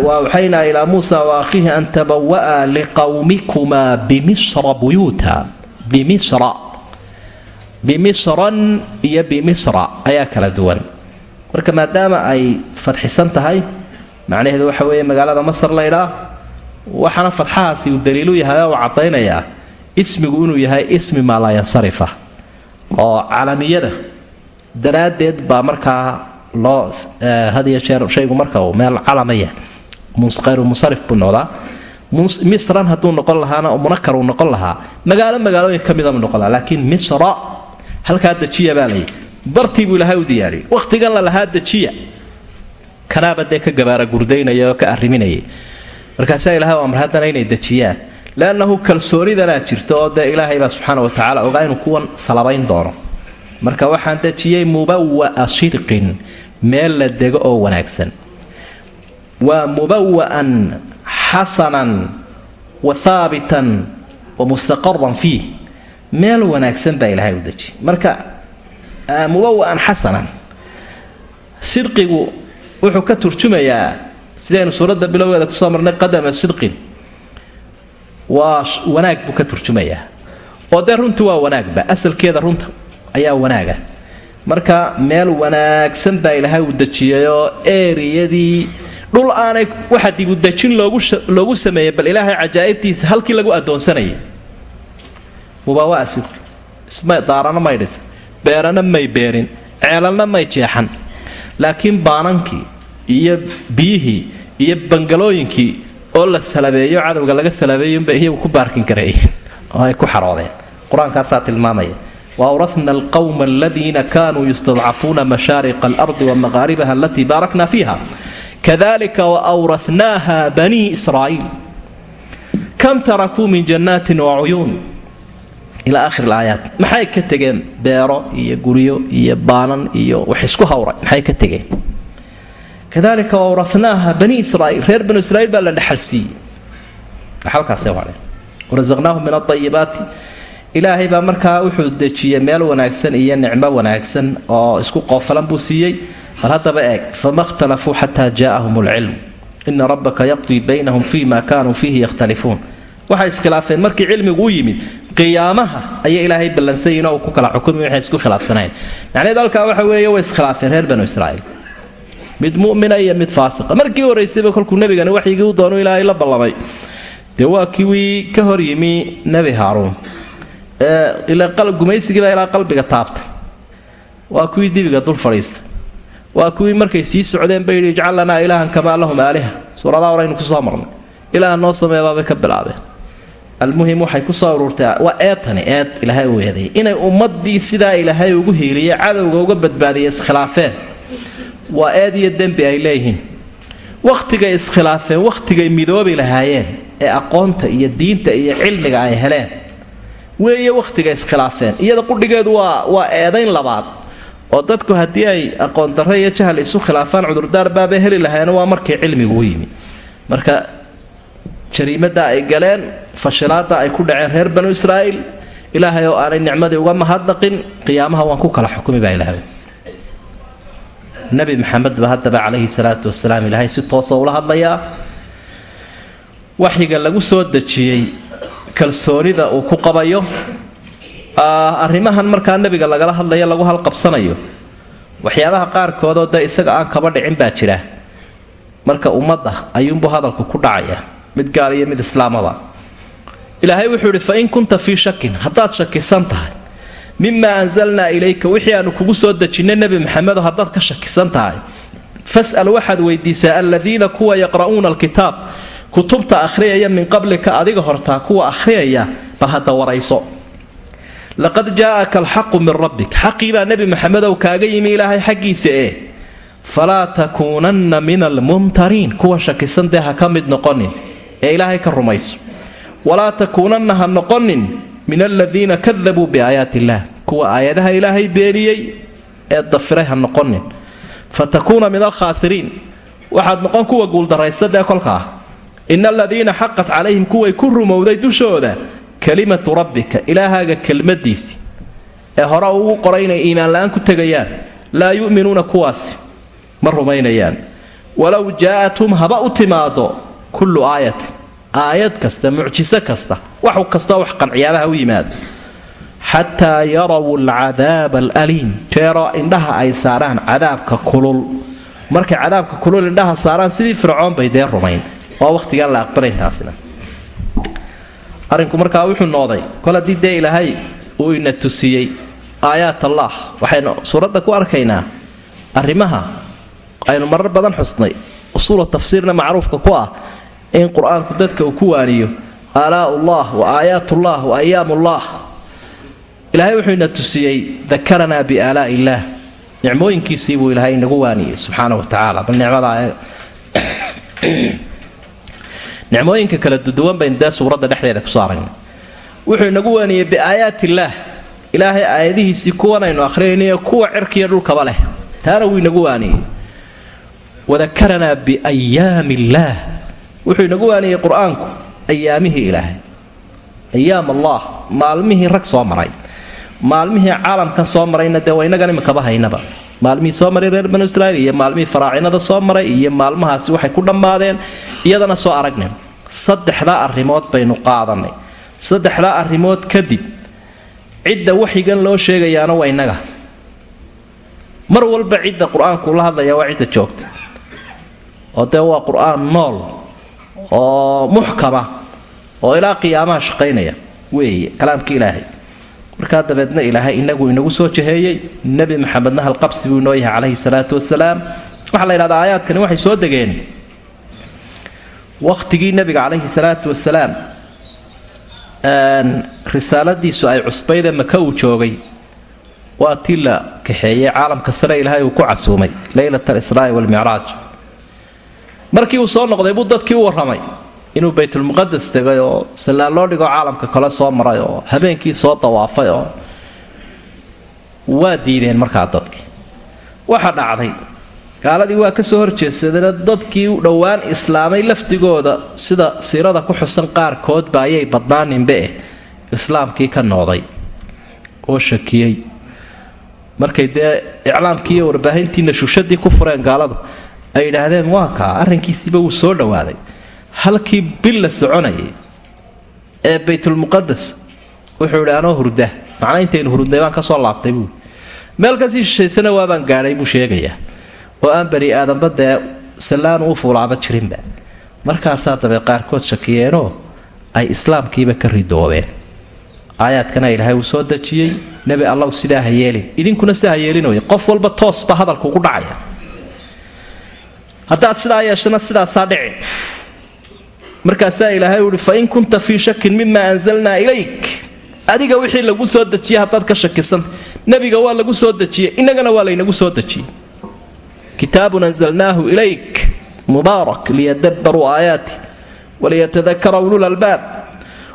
waawxaynaa ilaa muusa wa akhiihi an tabawa'a liqawmikumaa bimisra buyuuta bimisra. Bimisran iyo bimisra ayaa kala duwan. Marka maadaama ay fadxisan tahay macnaheedu waxa weeye magaalada masar laydhaa waxaana fadxahaasi uu daliilu yahay oo uu caddaynayaa ismigu inuu yahay ismi maalaayansarifa oo calamiyada daraaddeed baa markaa loo had iyo jeer shaygu marka uu meel calamaya khayru munsarif buu noqdaa. Misran hadduu noqon lahaana munakar uu noqon lahaa magaalo magaalooyin ka mida buu noqon lahaa laakiin misra halkaa dejiya baa layidhi bartii buu ilahay u diyaariyey wakhtigan la lahaa dejiya kanaaba dee ka gabaara gurdaynaya oo ka arriminayay markaasaa ilahay u amray haddana inay dejiyaan leannahu kalsoonidanaa jirto oo dee ilaahay baa subxaana wa tacaala ogaa inuu kuwan salabayn doono marka waxaan dejiyey mubawa'a sidqin meel la dego oo wanaagsan waa mubawa'an xasanan wa haabitan wa mustaqaran fiih meel wanaagsan baa ilaahay u dejiyey marka mubawa'an xasanan sidqigu wuxuu ka turjumayaa sidaynu suuradda bilowgeeda ku soo marnay qadama sidqin waa wanaag buu ka turjumayaa. Oo dee runtii waa wanaagba asalkeeda runta ayaa wanaaga marka meel wanaagsan baa ilaahay uu dejiyayoo eeriyadii dhul aanay waxa dibudejin loogu sameeyey bal ilaahay cajaa'ibtiisa halkii lagu addoonsanayay mubaawa'a sidqi isma daarana may dhisan beerana may beerin. Ceelalna may jeexan. Laakiin baanankii iyo biyihii iyo bangalooyinkii oo la salabeeyo cadowga laga salabeeyunbay iyagu ku baarkin kareeyeen oo ay ku xaroodeen. Qur'aankaasaa tilmaamaya. Waawrana alqawma aladiina kanuu yustadcafuuna mashaariqa alardi wamaqaaribaha alatii baarakna fiiha. Kadalika waawranaaha banii israa'iil. Kam tarakuu min jannaatin wacuyuun ilaa akhir alaayaat maxay ka tegeen beero iyo guryo iyo baanan iyo wax isku hawray maxay ka tegeen kadalika waawranaaha banii israaiil reer banu israiil baa la dhexalsiiyey dhexalkaasay waadheen warasaqnaahum min aayibaati ilaahay baa markaa wuxuu dejiyey meel wanaagsan iyo nicmo wanaagsan oo isku qoofalan buu siiyey. Bal haddaba eeg fama khtalafuu xataa jaa'ahum alcilm. Ina rabbaka yaqdii baynahum fima kanuu fiihi yakhtalifuun waxay iskhilaafeen markii cilmigu u yimid qiyaamaha ayay ilaahay ballansayiin oo uu ku kala xukumi waxay isku khilaafsanayn macnaheed halkaa waxa weeye way iskhilaafeen reer banu israa'iil mid mu'mina iyo mid faasiqa markii horaysayba kolkuu nebigani waxyigii u doonu ilaahay la ballamay dee waa kiwii ka hor yimi nebi haaruun. Gumaysigiibaa ilaa qalbiga taabtay. Waa kuwii dibiga dul fadhiistay. Waa kuwii markay sii socdeen bay yidhi ijcal ilaahan kamaa lahum aaliha. Suuradaa horaynu ku soo marnay. Ilaah noo sameebaabay ka bilaabeen. Almuhim waxay ku soo uruurtay waa eetani eed ilaahay u eeday inay ummadii sidaa ilaahay ugu hiiliye cadowga uga badbaadiyay iskhilaafeen waa eed iyo dembi ay leeyihiin. Wakhtigay iskhilaafeen wakhtigay midoobi lahaayeen ee aqoonta iyo diinta iyo cilmiga ay heleen. Weeye wakhtiga iskhilaafeen. Iyada qudhigeedu waa waa eedayn labaad oo dadku haddii ay aqoon darro iyo jahal isu khilaafaan cudurdaar baabay heli lahayn waa markii cilmigu u yimi marka jariimada ay galeen fashilaada ay ku dhaceen reer banu israa'iil ilaahay oo aanay nicmadii uga mahadnaqin qiyaamaha waan ku kala xukumi baa ilahay nabi maxamed ba haddaba calayhi salaatu wasalaam ilaahay si toosa ula hadlayaa waxyiga lagu soo dejiyey kalsoonida uu ku qabayo arrimahan markaa nebiga lagala hadlayo lagu halqabsanayo waxyaabaha qaarkoodoo dee isaga aan kaba dhicin baa jira. Marka ummadda ayuunbuu hadalku ku dhacaya mid gaal iyo mid islaamaba. Ilaahay wuxuu idhi fa in kunta fii shakin haddaad shakisan tahay mimaa anzalnaa ilayka wixii aanu kugu soo dejinnay nebi maxamedo haddaad ka shakisan tahay. Fas'al waxaad weydiisaa aladiina kuwa yaqra'uuna alkitaab kutubta akhriyaya min qablika adiga hortaa kuwa akhriyaya bal hadda warayso. Laqad jaa'aka alxaqu min rabbik. Xaqii baa nebi maxamedow kaaga yimi ilaahay xaggiisa ee. Falaa takuunanna min almumtariin kuwa shakisan dee ha ka mid noqonin ee ilaahay ka rumayso. Walaa takuunanna ha noqonin min aladiina kadabuu biaayaati illaah kuwa aayadaha ilaahay beeniyey ee dafiray ha noqonin. Fa takuuna min alkhaasiriin. Waxaad noqon kuwa guuldaraysta dee kolkaa. Ina aladiina xaqat calayhim kuway ku rumowday dushooda kalimatu rabbika ilaahaaga kelmadiisii ee hore ugu qoray inay iimaan la'aan ku tegayaan laa yu'minuuna kuwaasi ma rumaynayaan. Walow jaa'athum haba u timaado kullu aayatin aayad kasta mucjiso kasta wax kastoo wax qanciyaabaha u yimaado. Xataa yaraw alcadaaba alaliim jeeroo indhaha ay saaraan cadaabka kulul. Markay cadaabka kulul indhaha saaraan sidii fircoon bay dee rumayn. Waa wakhtigaan la aqbalayn taasina. Arrinku markaa wuxuu noqday kol haddii dee ilaahay uu ina tusiyey aayaat allah waxaynu suuradda ku arkaynaa arrimaha aynu marar badan xusnay. Usuula tafsiirna macruufka ku ah in qur'aanku dadka uu ku waaniyo aalaa ullah wa aayaatullah wa ayaamullah ilaahay wuxuu ina tusiyey dakaranaa biaalaa illaah nicmooyinkiisii buu ilaahay inagu waaniyey subxaana wa tacaala. Bal nicmadaa nicmooyinka kala duduwan baynu dee suuradda dhexdeeda ku soo aragnay. Wuxuu inagu waaniyey biaayaat ilaahay aayadihiisii kuwanaynu akhriyaynayo kuwa cirkiiyo dhulkaba leh. Taana wuu inagu waaniyey. Wadakaranaa biayaami illaah wuxuu inagu waaniyey qur'aanku ayaamihii ilaahay ayaam allah maalmihii rag soo maray maalmihii caalamkan soo marayna dee waa inagan imikaba haynaba. Maalmihii soo maray reer banu israiil iyo maalmihii faraacinada soo maray iyo maalmahaasi waxay ku dhammaadeen iyadana soo aragna saddexdaa arrimood baynu qaadanay saddexdaa arrimood kadib cidda waxyigan loo sheegayaana waa innaga. Mar walba cidda qur'aanku la hadlaya waa cidda joogta. Oo dee waa qur'aan nool oo muxkama oo ilaa qiyaamaha shaqaynaya. Weeye kalaamka ilaahay. Markaa dabeedna ilaahay inagu inagu soo jaheeyey nebi maxamedna halqabsi buu inoo yahay calayhi salaatu wasalaam waxaa la yidhahdaa aayaadkani waxay soo degeen. Wakhtigii nebiga calayhi salaatu wasalaam risaaladiisu ay cusbayde maka uu joogay. Waa tii la kaxeeyey caalamka sare ilaahay uu ku casuumay leylat alisraa'i walmicraaj markii uu soo noqday buu dadkii u warramay. Inuu baytulmuqadas tegay oo sallaan loo dhigoo caalamka kale soo maray oo habeenkii soo dawaafay oo waa diideen markaa dadkii waxa dhacday. Gaaladii waa ka soo horjeedsadeen dadkii u dhowaan islaamay lafdigooda sida siirada ku xusan qaarkoodba ayay badnaaninbeeh islaamkii ka noqday oo shakiyey. Markay dee iclaamkii iyo warbaahintiina shushadii ku fureen gaaladu ay yidhaahdeen waa kaa arrinkiisiiba wuu soo dhowaaday. Halkii bil la soconayay ee baytulmuqadas wuxuu yidhi anoo hurda. Macnaa intaynu hurdnay baan ka soo laabtay buui meel ka sii shishaysana waabaan gaadhay buu sheegayaa oo aan bani aadanba dee sallaanu u fuulaaba jirinba. Markaasaa dabe qaarkood shakiyeenoo ay islaamkiiba ka ridoobeen. Aayaadkana ilaahay uu soo dejiyey. Nebi allow sidaa ha yeelin. Idinkuna sidaa ha yeelin qof walba toosba hadalku ugu dhacaya haddaad sidaa yeeshana sidaasaa dhici. Markaasaa ilaahay uhi fain kunta fii shakin mima anzalnaa ilayk. Adiga wixii lagu soo dejiyey haddaad ka shakisanta nebiga waa lagu soo dejiyey innagana waa laynagu soo dejiyey kitaabun anzalnaahu ilayk mubaarak liyadabbaruu aayaati waliyatadakara ulul albaab.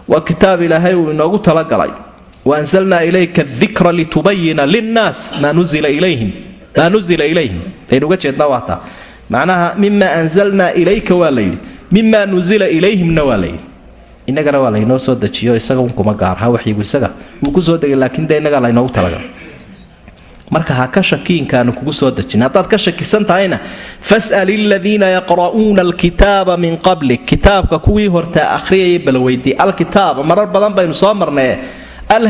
Waa kitaab ilaahay uu inoogu talagalay. Waanzalnaa ilayka dikra litubayina linnaas maa nuzila ilayhim aynuga jeednaa waa taa macnaha mima anzalnaa ilayka waa layidhi mimaa nuzila ilayhimna waa layidhi innagana waa laynoo soo dejiyo isaga unkuma gaarha waxyigu isaga. Wuu ku soo degay laakiin dee innagaa laynoogu talagalay. Marka ha ka shakiinkaanu kugu soo dejin. Haddaad ka shakisan tahayna fas'al iladiina yaqra'uuna alkitaaba min qablik kitaabka kuwii hortaa akhriyaya balweydii alkitaaba marar badan baynu soo marnaye al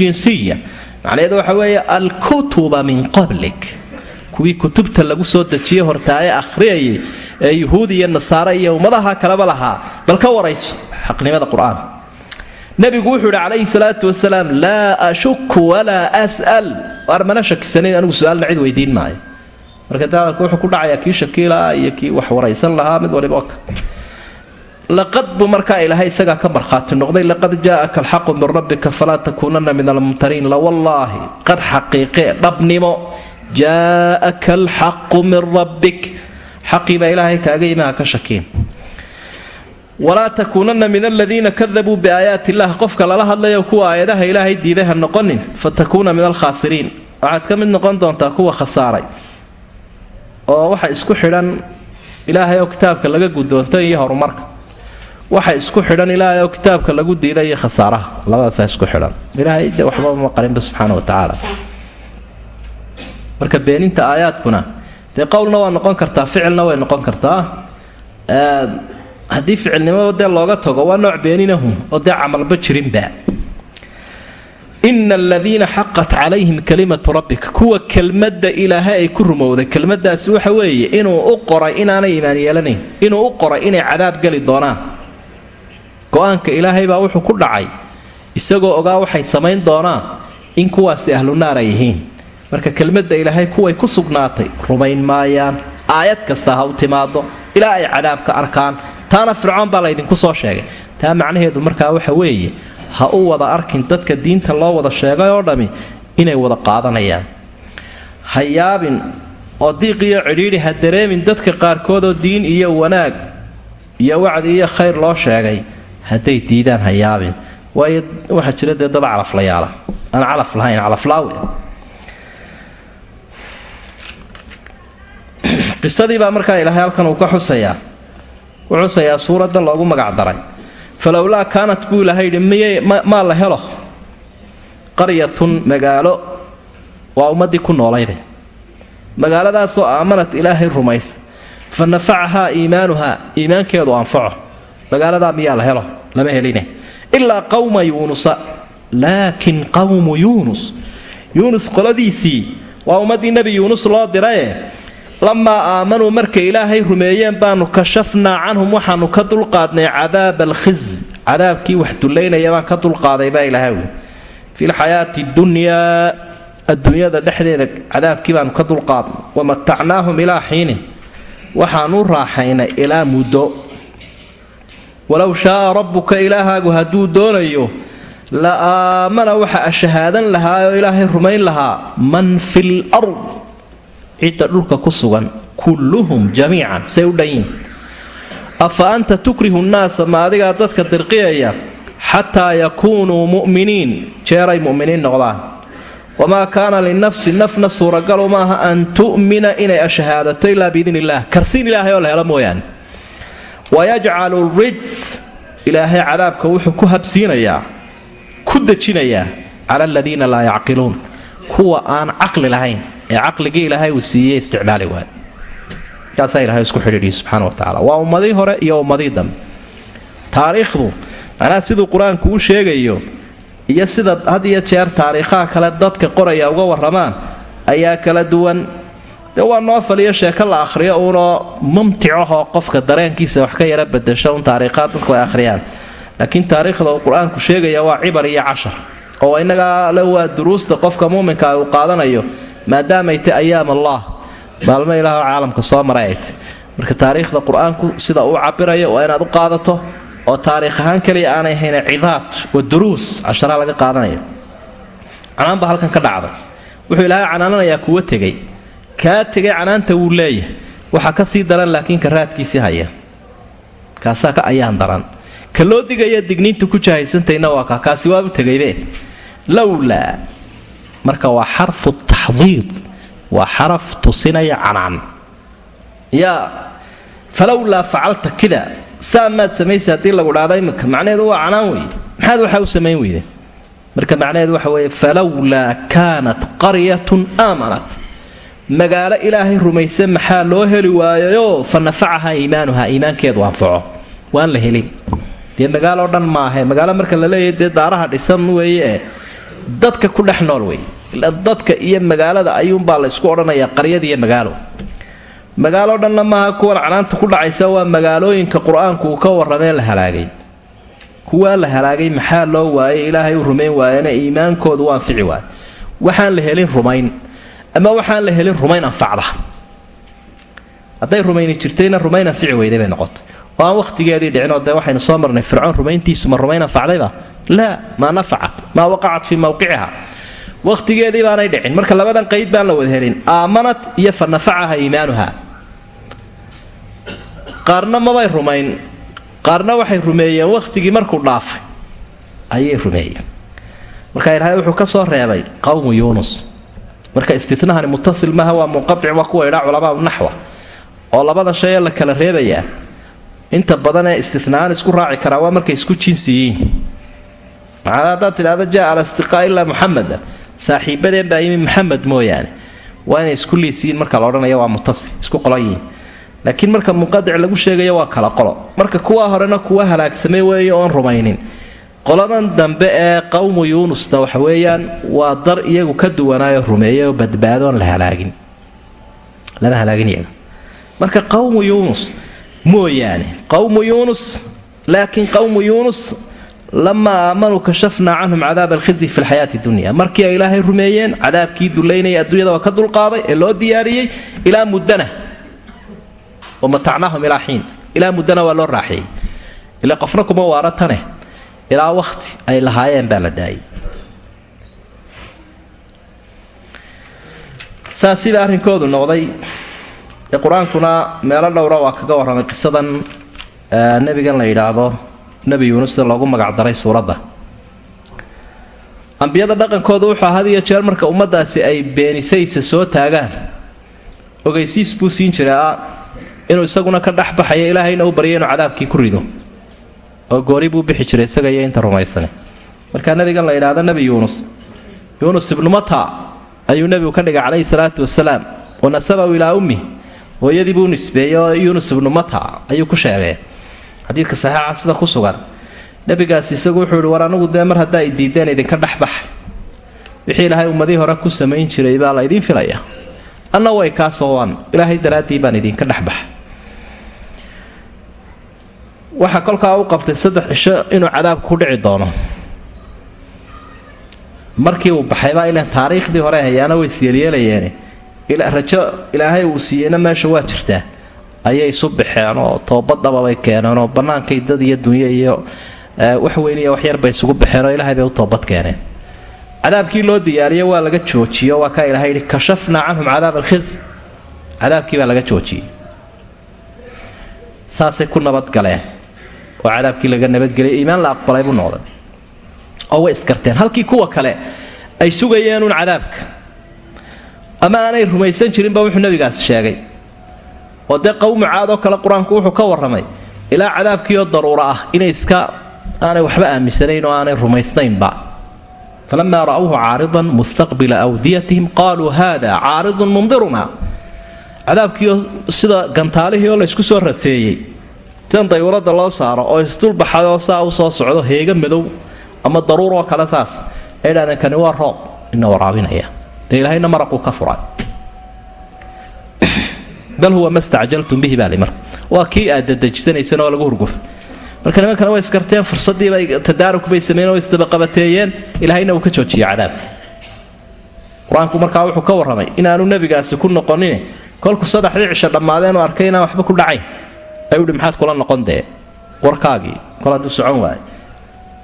jinsiya. Macnaheedu waxa weeye alkutuba min qablik kuwii kutubta lagu soo dejiyey hortaa ee akhriyayay ee yuhuud iyo nasaare iyo ummadaha kaleba lahaa. Bal ka warayso xaqnimada qur'aanka nabigu wuxuu yidhi calayhi salaatu wasalaam laa ashuku walaa as'al. Waar mana shakisanayn anigu su'aalna cid weydiin maayo. Marka daalka wuxuu ku dhacayaa kii shakiilaha iyo kii wax waraysan lahaa mid waliba ka laqad buu markaa ilaahay isagaa ka markhaati noqday laqad jaa'aka alxaqu min rabbika falaa takuunanna min almumtariin lawallaahi qad xaqiiqee dhabnimo jaa'aka alxaqu min rabbik. Xaqii baa ilaahay kaaga yimi ka shakiin. Walaa takuunanna min aladiina kadabuu biaayaati illah qofka lala hadlayo kuwa aayadaha ilaahay diiday ha noqonin fatakuuna min alkhaasiriin. Waxaad ka mid noqon doontaa kuwa khasaaray. Oo waxa isku xidhan ilaahay oo kitaabka laga guddoonto iyo horumarka. Waxa isku xidhan ilaahay oo kitaabka lagu diiday iyo khasaaraha. Labadaasaa isku xidhan. Ilaahay de waxba ma qarinba subxaana wa tacaala marka beeninta aayaadkuna dee qowlna waa noqon kartaa ficilna way noqon kartaa. Haddii ficilnimada dee looga tago waa nooc beeninahu oo dee camalba jirinba. Ina aladiina xaqat calayhim kalimatu rabbika kuwa kelmadda ilaahay ay ku rumowday kelmadaasi waxa weeye inuu u qoray inaanay imaan yeelanayn inuu u qoray inay cadaab geli doonaan. Go'aanka ilaahay baa wuxuu ku dhacay isagoo ogaa waxay samayn doonaan in kuwaasi ahlunaar ay yihiin marka kelmadda ilaahay kuway ku sugnaatay rumayn maayaan aayad kasta ha u timaado ilaa ay cadaabka arkaan taana fircoon baa laydinku soo sheegay. Taa macnaheedu markaa waxa weeye ha u wada arkin dadka diinta loo wada sheegay oo dhammi inay wada qaadanayaan. Ha yaabin oo diiq iyo cidhiidhi ha dareemin dadka qaarkoodoo diin iyo wanaag iyo wacdi iyo khayr loo sheegay hadday diidaan ha yaabin waayo waxaa jira dee dad calaflayaala aan calaf lahayn calaflaawe qisadii baa markaa ilaahay halkan uu ka xusayaa. U xusayaa suuraddan loogu magacdaray falowlaa kaanat buu ilaahay yidhi miye maa la helo? Qaryatun magaalo. Waa ummaddii ku noolayde. Magaaladaasoo aamanat ilaahay rumaysa fa nafacahaa iimaanuhaa. Iimaankeedu anfaco. Magaaladaa miyaa la helo? Lama heline. Ilaa qawma yuunusa. Laakin qawmu yuunus. Yuunus qoladiisii. Waa ummaddii nebi yuunus loo diraye lamaa aamanuu markay ilaahay rumeeyeen baanu kashafnaa canhum waxaanu ka dulqaadnay cadaaba alkhiz. Cadaabkii wax dullaynaya baan ka dulqaaday baa ilaahay wi fi lxayaati dunyaa adduunyada dhexdeeda cadaabkii baanu ka dulqaadnay wamatacnaahum ilaa xiinin waxaanu raaxaynay ilaa muddo. Walow shaaa rabbuka ilaahaagu hadduu doonayo la aamana waxa ashahaadan lahaa oo ilaahay rumayn lahaa man fi lard cidda dhulka ku sugan kulluhum jamiican say u dhanyiin afa anta tukrihu nnaasa ma adigaa dadka dirqiyaya? Xataa yakuunuu mu'miniin jeeray mu'miniin noqdaan. Wamaa kaana linafsi nafna suuragalu maaha an tu'mina inay ashahaadato ilaa biidn illaah karsiin ilaahay oo la helo mooyaane. Wayajcalu rijs ilaahay cadaabka wuxuu ku habsiinayaa ku dejinayaa cala aladiina laa yacqiluun kuwa aan caqli lahayn ee caqligii ilaahay uu siiyey isticmaali waay. Kaasaa ilahay isku xidhiidhiya subxana wa tacala waa ummadii hore iyo ummadii dambe. Taariikhdu macnaha siduu qur'aanku u sheegayo iyo sida had iyo jeer taariikhaha kale dadka qoraya uga warramaan ayaa kala duwan. Dee waa noofal iyo sheeko la akhriyo uunoo mumticahoo qofka dareenkiisa wax ka yara bedasho un taariikhaa dadku ay akhriyaan. Laakiin taariikhda uu qur'aanku sheegaya waa cibar iyo cashar oo innagaa le waa duruusta qofka muuminka uu qaadanayo maadaamay ta ayaam allah. Maalmo ilaahoo caalamka soo maray marka taariikhda qur'aanku sida uu cabirayo waa inaad u qaadato oo taariikh ahaan kaliya aanay hayna cidaad wa duruus casharaa laga qaadanayo. Canaan baa halkan ka dhacday wuxuu ilaahay canaananayaa kuwa tegay kaa tegay canaanta wuu leeyahay. Waxaa ka sii daran laakiin ka raadkiisii haya. Kaasaa ka ayaan daran. Ka digaya digniinta ku jahaysantayna waa kaa kaasi waabu tegaybe lowlaa marka waa xarfu taxdiid waa xaraf tusinaya canaan yaa falowlaa facalta kida saa maad samaysa haddii lagu dhahda imika macnaheedu waa canaan weeye maxaad waxaa u samayn weyde marka macnaheedu waxa weeye falowlaa kaanat qaryatun aamanat magaalo ilaahay rumayse maxaa loo heli waayayoo fa nafacahaa iimaanuhaa iimaankeedu anfaco waan la helin dee magaaloo dhan maahe magaalo marka la dee daaraha dhisan weeye dadka ku dhex nool wey. Dadka iyo magaalada ayuunbaa la isku odhanayaa qaryadiiyo magaalo. Magaaloo dhanna maaha kuwan canaanta ku dhacaysa waa magaalooyinka qur'aanku uu ka warramee la halaagay. Kuwaa la halaagay maxaa loo waayay? Ilaahay u rumayn waayana iimaankoodu u anfici waay waxaan la helin rumayn ama waxaan la helin rumayn anfacda hadday rumayni jirtayna rumayn anfici weyday bay noqotay. Oo aan wakhtigeedii dhicinoo dee waxaynu soo marnay fircoon rumayntiisu ma rumayn anfacdayba laa maa nafacat maa waqacat fii mawqiciha wakhtigeedii baanay dhicin marka labadan qayd baan la wada helin aamanat iyo fa nafacaha iimaanuha qaarna mabay rumayn qaarna waxay rumeeyeen wakhtigii markuu dhaafay ayay rumeeyeen marka ilaahay wuxuu ka soo reebay qowmu yuunus marka istinahani mutasil maaha waa munqatic waa kuwa idhaa culamaa naxwa oo labada shay la kala reebayaa inta badan ee istinaaan isku raaci karaa waa markay isku jinsiyiin macnaa haddaad tidhahda jaa alastiqaa ilaa muxameda saaxiibadeen baa yimi maxamed mooyaane. Waa inay isku liisiyiin marka la odhanaya waa mutasil isku qolayiin laakiin marka munqadic lagu sheegayo waa kala qolo. Marka kuwa horena kuwa halaagsamay weeye oon rumaynin. Qoladan dambe ee qowmu yuunusna waxa weeyaan waa dar iyagu ka duwanaayo rumeeyay oo badbaadoon la halaagin. Lama halaagin iyaga. Marka qowmu yuunus mooyaane. Qowmu yuunus laakiin qowmu yuunus lamaa aamanuu kashafnaa canhum cadaaba alkhisyi fi lxayaati dunya markii ay ilaahay rumeeyeen cadaabkii dullaynaya adduunyada waa ka dulqaaday ee loo diyaariyey ilaa muddana wamatacnaahum ilaa xiin ilaa muddana waa loo raaxiyey ila qofna kuma waara tane ilaa wakhti ay lahaayeen baa la daayay saa sida arrinkoodu noqday ee qur'aankuna meelo dhowra waa kaga warramay qisadan nebigan la yidhaahdo nebi yuunus sida loogu magacdaray suuradda. Ambiyada dhaqankooda wuxuu had iyo jeer marka ummaddaasi ay beenisaysa soo taagaan. Ogeysiis buu siin jiraa inuu isaguna ka dhex baxayo ilaahayna u barya inuu cadaabkii ku rido. Oo goori buu bixi jiray isaga iyo inta rumaysane. Markaa nabigan la yidhaahdo nebi yuunus yuunus ibnu mata ayuu nebigu ka dhigay calayhi salaatu wasalaam wanasabahu ilaa ummi. Hooyadii buu nisbeeyey oo yunus ibnu mata ayuu ku sheegay xadiidka saxiixa sida ku sugan. Nabigaas isagu wuxuu ihi war anigu dee mar haddaa diideen idinka dhexbaxa wixii ilaahay ummadihii hore ku samayn jiray baa la idiin filaya. Anna way kaasoo waan ilaahay daraaddii baan idinka dhexbaxa waxaa kolkaa u qabtay saddex cisho inuu cadaabka ku dhici doono. Markii uu baxaybaa ilan taariikhdii hore hayaana way isyeelyeelayeene rajo ilaahay uu siiyeyna meesha waa jirtaa ayay isu baxeen oo toobadhababay keeneen oo bannaankay dad iyo dunyo iyo wax weyn iyo waxyarbay isugu baxeen oo ilaahay bay u toobad keeneen. Cadaabkii loo diyaariyo waa laga joojiyo waa kaa ilahay yidhi kashafnaa canhum cadaab alkhisy cadaabkii baa laga joojiyey. Saasay ku nabadgaleen oo cadaabkii laga nabadgeliyay iimaan la aqbalay buu noqday. Oo way iskarteen halkii kuwa kale ay sugayeenuun cadaabka. Ama aanay rumaysan jirinba wuxuu nabigaas sheegay oo dee qowmu caad oo kale qur'aanku wuxuu ka warramay ilaa cadaabkiioo daruuro ah inay iska aanay waxba aaminsanayn oo aanay rumaysnaynba. Falamaa ra'awhu caaridan mustaqbila awdiyatihim qaaluu hada caaridun mundiruna cadaabkiioo sida gantaalihii oo laysku soo raseeyey sidan dayuuradda loo saaro oo isdulbaxayoo saa u soo socdo heega madow ama daruur oo kale saas ay idhahdeen kani waa roob ina waraabinaya. Dee ilaahayna maraquu ka furay bal huwa ma stacjaltum bihi baali marka waa kii aad dadejisanayseen oo lagu hurgufay marka nimankana way iskarteen fursaddiibay tadaaruk bay sameeyeen oo isdabaqabateeyeen ilaahayna uu ka joojiyey cadaabka qur'aanku markaa wuxuu ka warramay inaanu nebigaasi ku noqonin kolku saddexdii cisho dhammaadeenoo arkay inaan waxba ku dhacayn ayuu hi maxaad kula noqon dee? Warkaagii kol hadduu socon waayo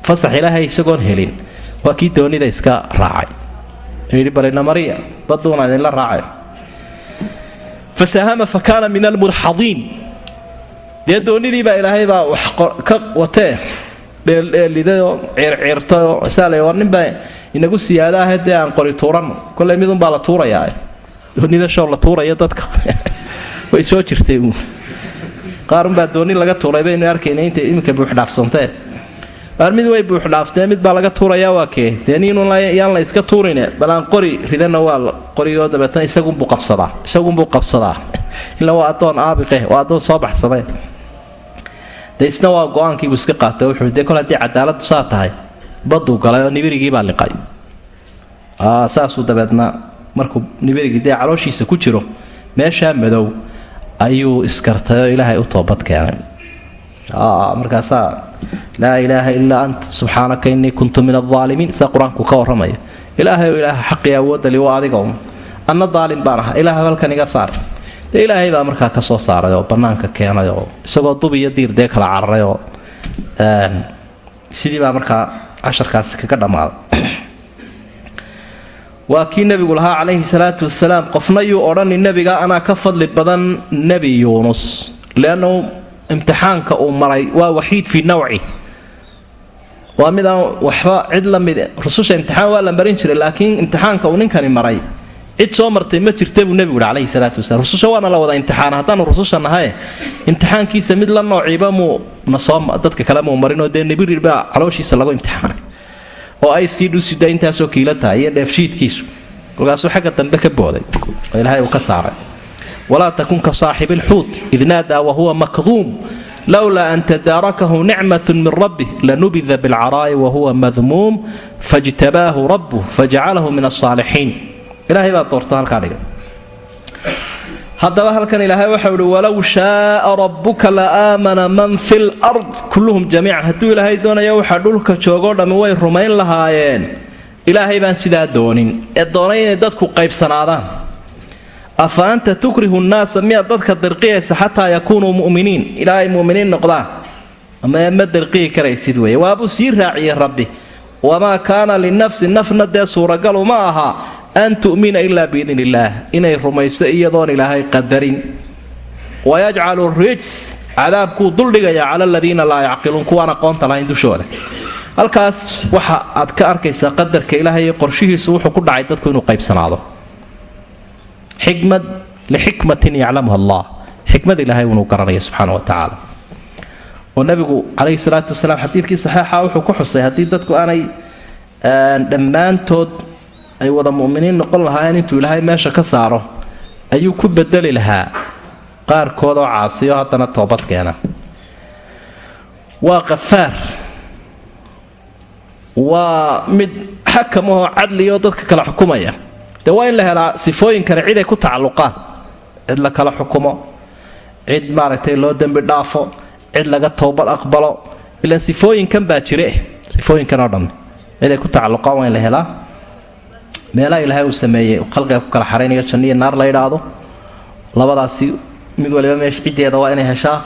fasax ilaahay isagoon helin waa kii doonida iska raacay. Yidhi balina mariya baduuna idinla raacay fasahama fa kaana min almudxadiin dee doonidiibaa ilaahay baa wax ka watee dheeldheelidayoo ciirciirtayoo saala war ninbaa inagu siyaadaahe dee aan qori tuuranno kolley midunbaa la tuurayaa doonida show la tuuraya dadka way soo jirtay qaarunbaa dooni laga tuuray baynu arkayna intay iminka buuxdhaafsantee qaar mid way buuxdhaaftee mid baa laga tuurayaa waa kee. Dee niinyaan la iska tuurine bal aan qori ridana waa qorigoo dabeetna isagunbuu qabsadaa. Isagunbuu qabsadaa. Ila waa adoon aabiqe waa adoon soo baxsadee dee isna waa go'aankiibuu iska qaatay wuxuu dee kol haddii cadaaladdu saa tahay baduu galay oo nibirigiibaa liqay. Saasuu dabeedna markuu nibirigii dee calooshiisa ku jiro meeshaa madow ayuu iskartay oo ilaahay u toobad keenay markaasaa laa ilaaha ilaa ant subxaanaka innii kuntu min aldaalimiin saa qur'aanku ka warramaya ilaahay o ilaaha xaqii awoodali waa adiga anna daalim baan aha ilaahay halkan iga saar. Dee ilaahay baa markaa ka saaray oo bannaanka keenay oo isagoo dub iyo diir dee kala cararay oo sidii baa markaa casharkaasi kaga dhammaaday waa kii nebigu lahaa calayhi salaatu wasalaam qofna odhani nebiga anaa ka fadli badan nebi yuunus leannu imtixaanka uu maray waa waxiid fii nawci. Waa midaan waxba cid la mid rususha imtixaan waa la marin jiray laakiin imtixaanka uu ninkani maray. Cid soo martay ma jirta buu nebigu yihi calayhi salaatu wasalaam. Rususha waana la wada imtixaana haddaanu rususha nahaye imtixaankiisa mid la noociiba muu nasoo dadka kale muu marinoo dee nibiri baa calooshiisa lagu imtixaanay. Oo ay sii dhusida intaasoo kiila tahay iyo dheefshiidkiisu kolkaasuu xagga dambe ka booday. Oo ilaahay uu ka saaray walaa takun ka saaxibi lxuut id naadaa wahuwa makduum lowlaa an tadaarakahu nicmat min rabbih lanubida bilcaraa'i wahuwa madmuum fajtabaahu rabbuh fajacalahu min asaalixiin ilaahay baa doorta halkaa dhigay haddaba halkan ilaahay waxau ihi walow shaaa rabbuka la aamana man fi lard kulluhum jamiican hadduu ilaahay doonaya waxa dhulka joogoo dhammi way rumayn lahaayeen ilaahay baan sidaa doonin ee doonay inay dadku qaybsanaadaan afa anta tukrihu nnaasa miyaad dadka dirqiyaysa xataa yakuunuu mu'miniin ilaa ay mu'miniin noqdaan ma dirqiyi karaysid weeye waabuu sii raaciyey rabbi wamaa kaana linafsi nafna dee suuragal uma aha an tu'mina ilaa biidn illaah inay rumayso iyadoon ilaahay qadarin wayajcalu rijs cadaabkuu duldhigayaa cala aladiina laa yacqiluun kuwaan aqoonta lahayn dushooda halkaas waxa aad ka arkaysaa qadarka ilaahay qorshihiisu wuxuu ku dhacay dadku inuu qaybsanaado xikmad lixikmatin yaclamuha allah. Xikmad ilaahay unuu garanaya subxaana wa tacaala oo nabigu calayhi salaatu wasalaam xadiidkii saxiixa wuxuu ku xusay haddii dadku aanay dhammaantood ay wada mu'miniin noqon lahaayeen intuu ilaahay meesha ka saaro ayuu ku bedeli lahaa. Qaarkood oo caasiyo haddana toobad keena. Waa qafaar waa mid xakamahoo cadlioo dadka kala xukumaya waa in la helaa sifooyinkani cid ay ku tacalluqaan. Cid la kala xukumo cid maaragtay loo dembi dhaafo cid laga toobad aqbalo ilaan sifooyinkan baa jire. Sifooyinkan oo dhammi cid ay ku tacalluqaan waa in la helaa. Meelaha ilaahay uu sameeyey khalqiga ku kala xaraynayo janniyo naar la yidhaahdo labadaasi mid waliba meesha ciddeeda waa inay heshaa.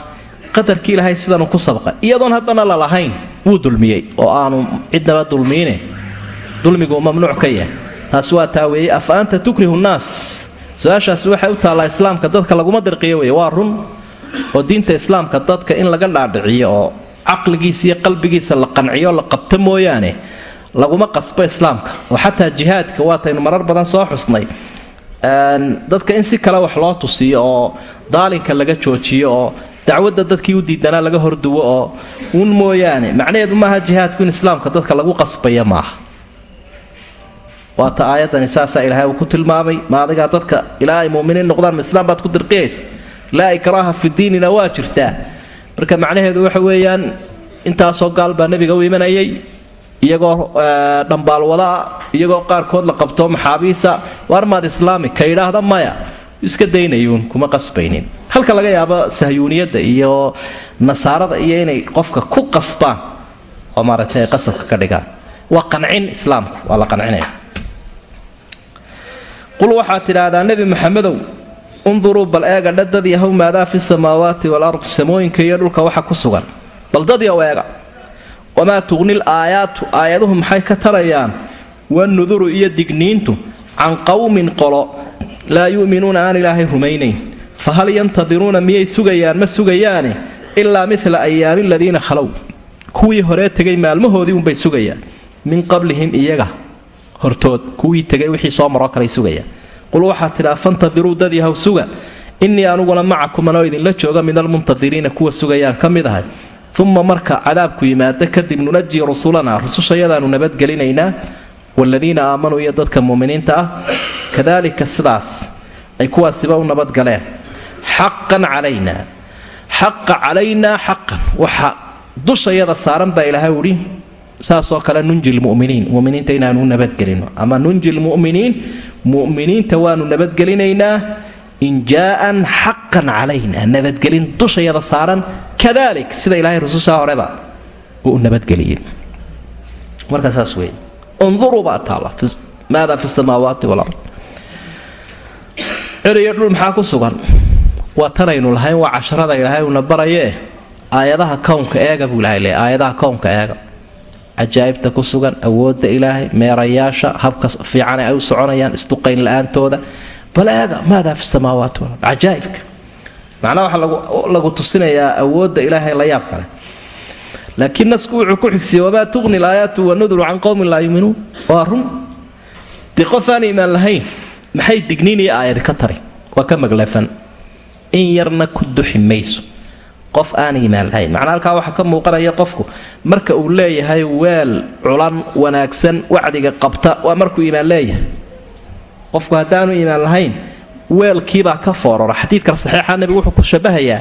Qadarkii ilaahay sidanuu ku sabqa iyadoon haddana lalahayn wuu dulmiyey oo aanu cidnaba dulmiine. Dulmiguu mamnuuc ka yahay taasi waa taa weeye afa anta tukrihu nnaas su'aashaasi waxay u taallaa islaamka dadka laguma dirqiyo weye waa run oo diinta islaamka dadka in laga dhaadhiciyo oo caqligiisa iyo qalbigiisa la qanciyo la qabto mooyaane laguma qasbo islaamka. Oo xataa jihaadka waataynu marar badan soo xusnay. Dadka in si kale wax loo tusiyo oo daalinka laga joojiyo oo dacwadda dadkii u diidanaa laga horduwo oo uun mooyaane macnaheedu maaha jihaadku in islaamka dadka lagu qasbaya maaha waata aayadani saasaa ilaahay uu ku tilmaamay ma adigaa dadka ilaa ay noqdaan ma islaam baad ku dirqiyaysa? Laa ikraaha fi diinina waa jirtaa marka macnaheedu waxa weeyaan intaasoo gaal baa nebiga u imanayay iyagoo dhambaalwadaa iyagoo qaarkood la qabto maxaabiisa waarmaad islaami? Ka yidhaahda maya. Iska daynayuun kuma qasbaynin. Halka laga yaabo sahyuuniyadda iyo nasaarada iyo inay qofka ku qasbaan oo maaragtay ay qasabka ka dhigaan. Waa qancin islaamku waa la qancinaya qul waxaad tidhaahdaa nebi maxamedow unduruu bal eega dhadad yahow maadaa fi samaawaati walard samooyinka iyo dhulka waxa ku sugan. Bal dadyow eega. Wamaa tuqnil aayaatu aayaduhu maxay ka tarayaan? Wanuduru iyo digniintu can qowmin qolo laa yu'minuuna aan ilaahay rumaynayn. Fa hal yantadiruuna miyay sugayaan? Ma sugayaane? Ilaa midla ayaami aladiina khalow kuwii horee tegay maalmahoodii unbay sugayaan. Min qablihim iyaga hortood kuwii tegay wixii soo maroo kalay sugayaan. Qul waxaad tidhaa fantadiruu dad yahow suga? Innii anuguna macakum anoo idinla jooga min almuntadiriina kuwa sugayaan ka mid ahay. Uma marka cadaabku yimaado kadib nunajii rusulanaa rusushayadaanu nabadgelinaynaa waaladiina aamanuu iyo dadka muuminiinta ah kadaalika sidaas ay kuwaasiba u nabadgaleen xaqan calaynaa xaqa calaynaa xaqan. Waxa dushayada saaran baa ilaahay uhi saasoo kale nunji lmuminiin muminiinta inaanu nabadgelino ama nunji lmuminiin muminiinta waanu nabadgelinaynaa injaaan xaqan calayna nabadgelin dushayada saaran kadalik sida ilaahay rusushaa horeba uu nabadgeliyey marka saas wey unduruu baa taalla maada fi samaawaati walard ceriyo dhul maxaa ku sugan? Waa tanaynu lahayn waa casharada ilaahay uuna barayee aayadaha kownka eega buu ilahay leey aayadaha kownka eega cajaa'ibta ku sugan awoodda ilaahay meerayaasha habka fiican ay u soconayaan isduqayn la'aantooda. Bal eega fi samaawaati cajaa'ibka macnaha waxaa lagu tusinayaa awoodda ilaahay la yaab kale. Laakiin nasku wuxuu ku xigsiye wamaa tuqni alaayaatu wanuduru can qowmin laa yuuminuun waa run. Dee qof aan iimaan lahayn maxay digniin iyo aayadi ka tari? Waa ka magleefan. In yarna ku duxi qof aan iimaan lahayn macnaa halkaa waxaa ka muuqanaya qofku marka uu leeyahay weel culan wanaagsan wacdiga qabta waa markuu iimaan leeyahay. Qofku haddaanu iimaan lahayn weelkiibaa ka foorora. Xadiidkan saxiixa nebigu wuxuu ku shabahayaa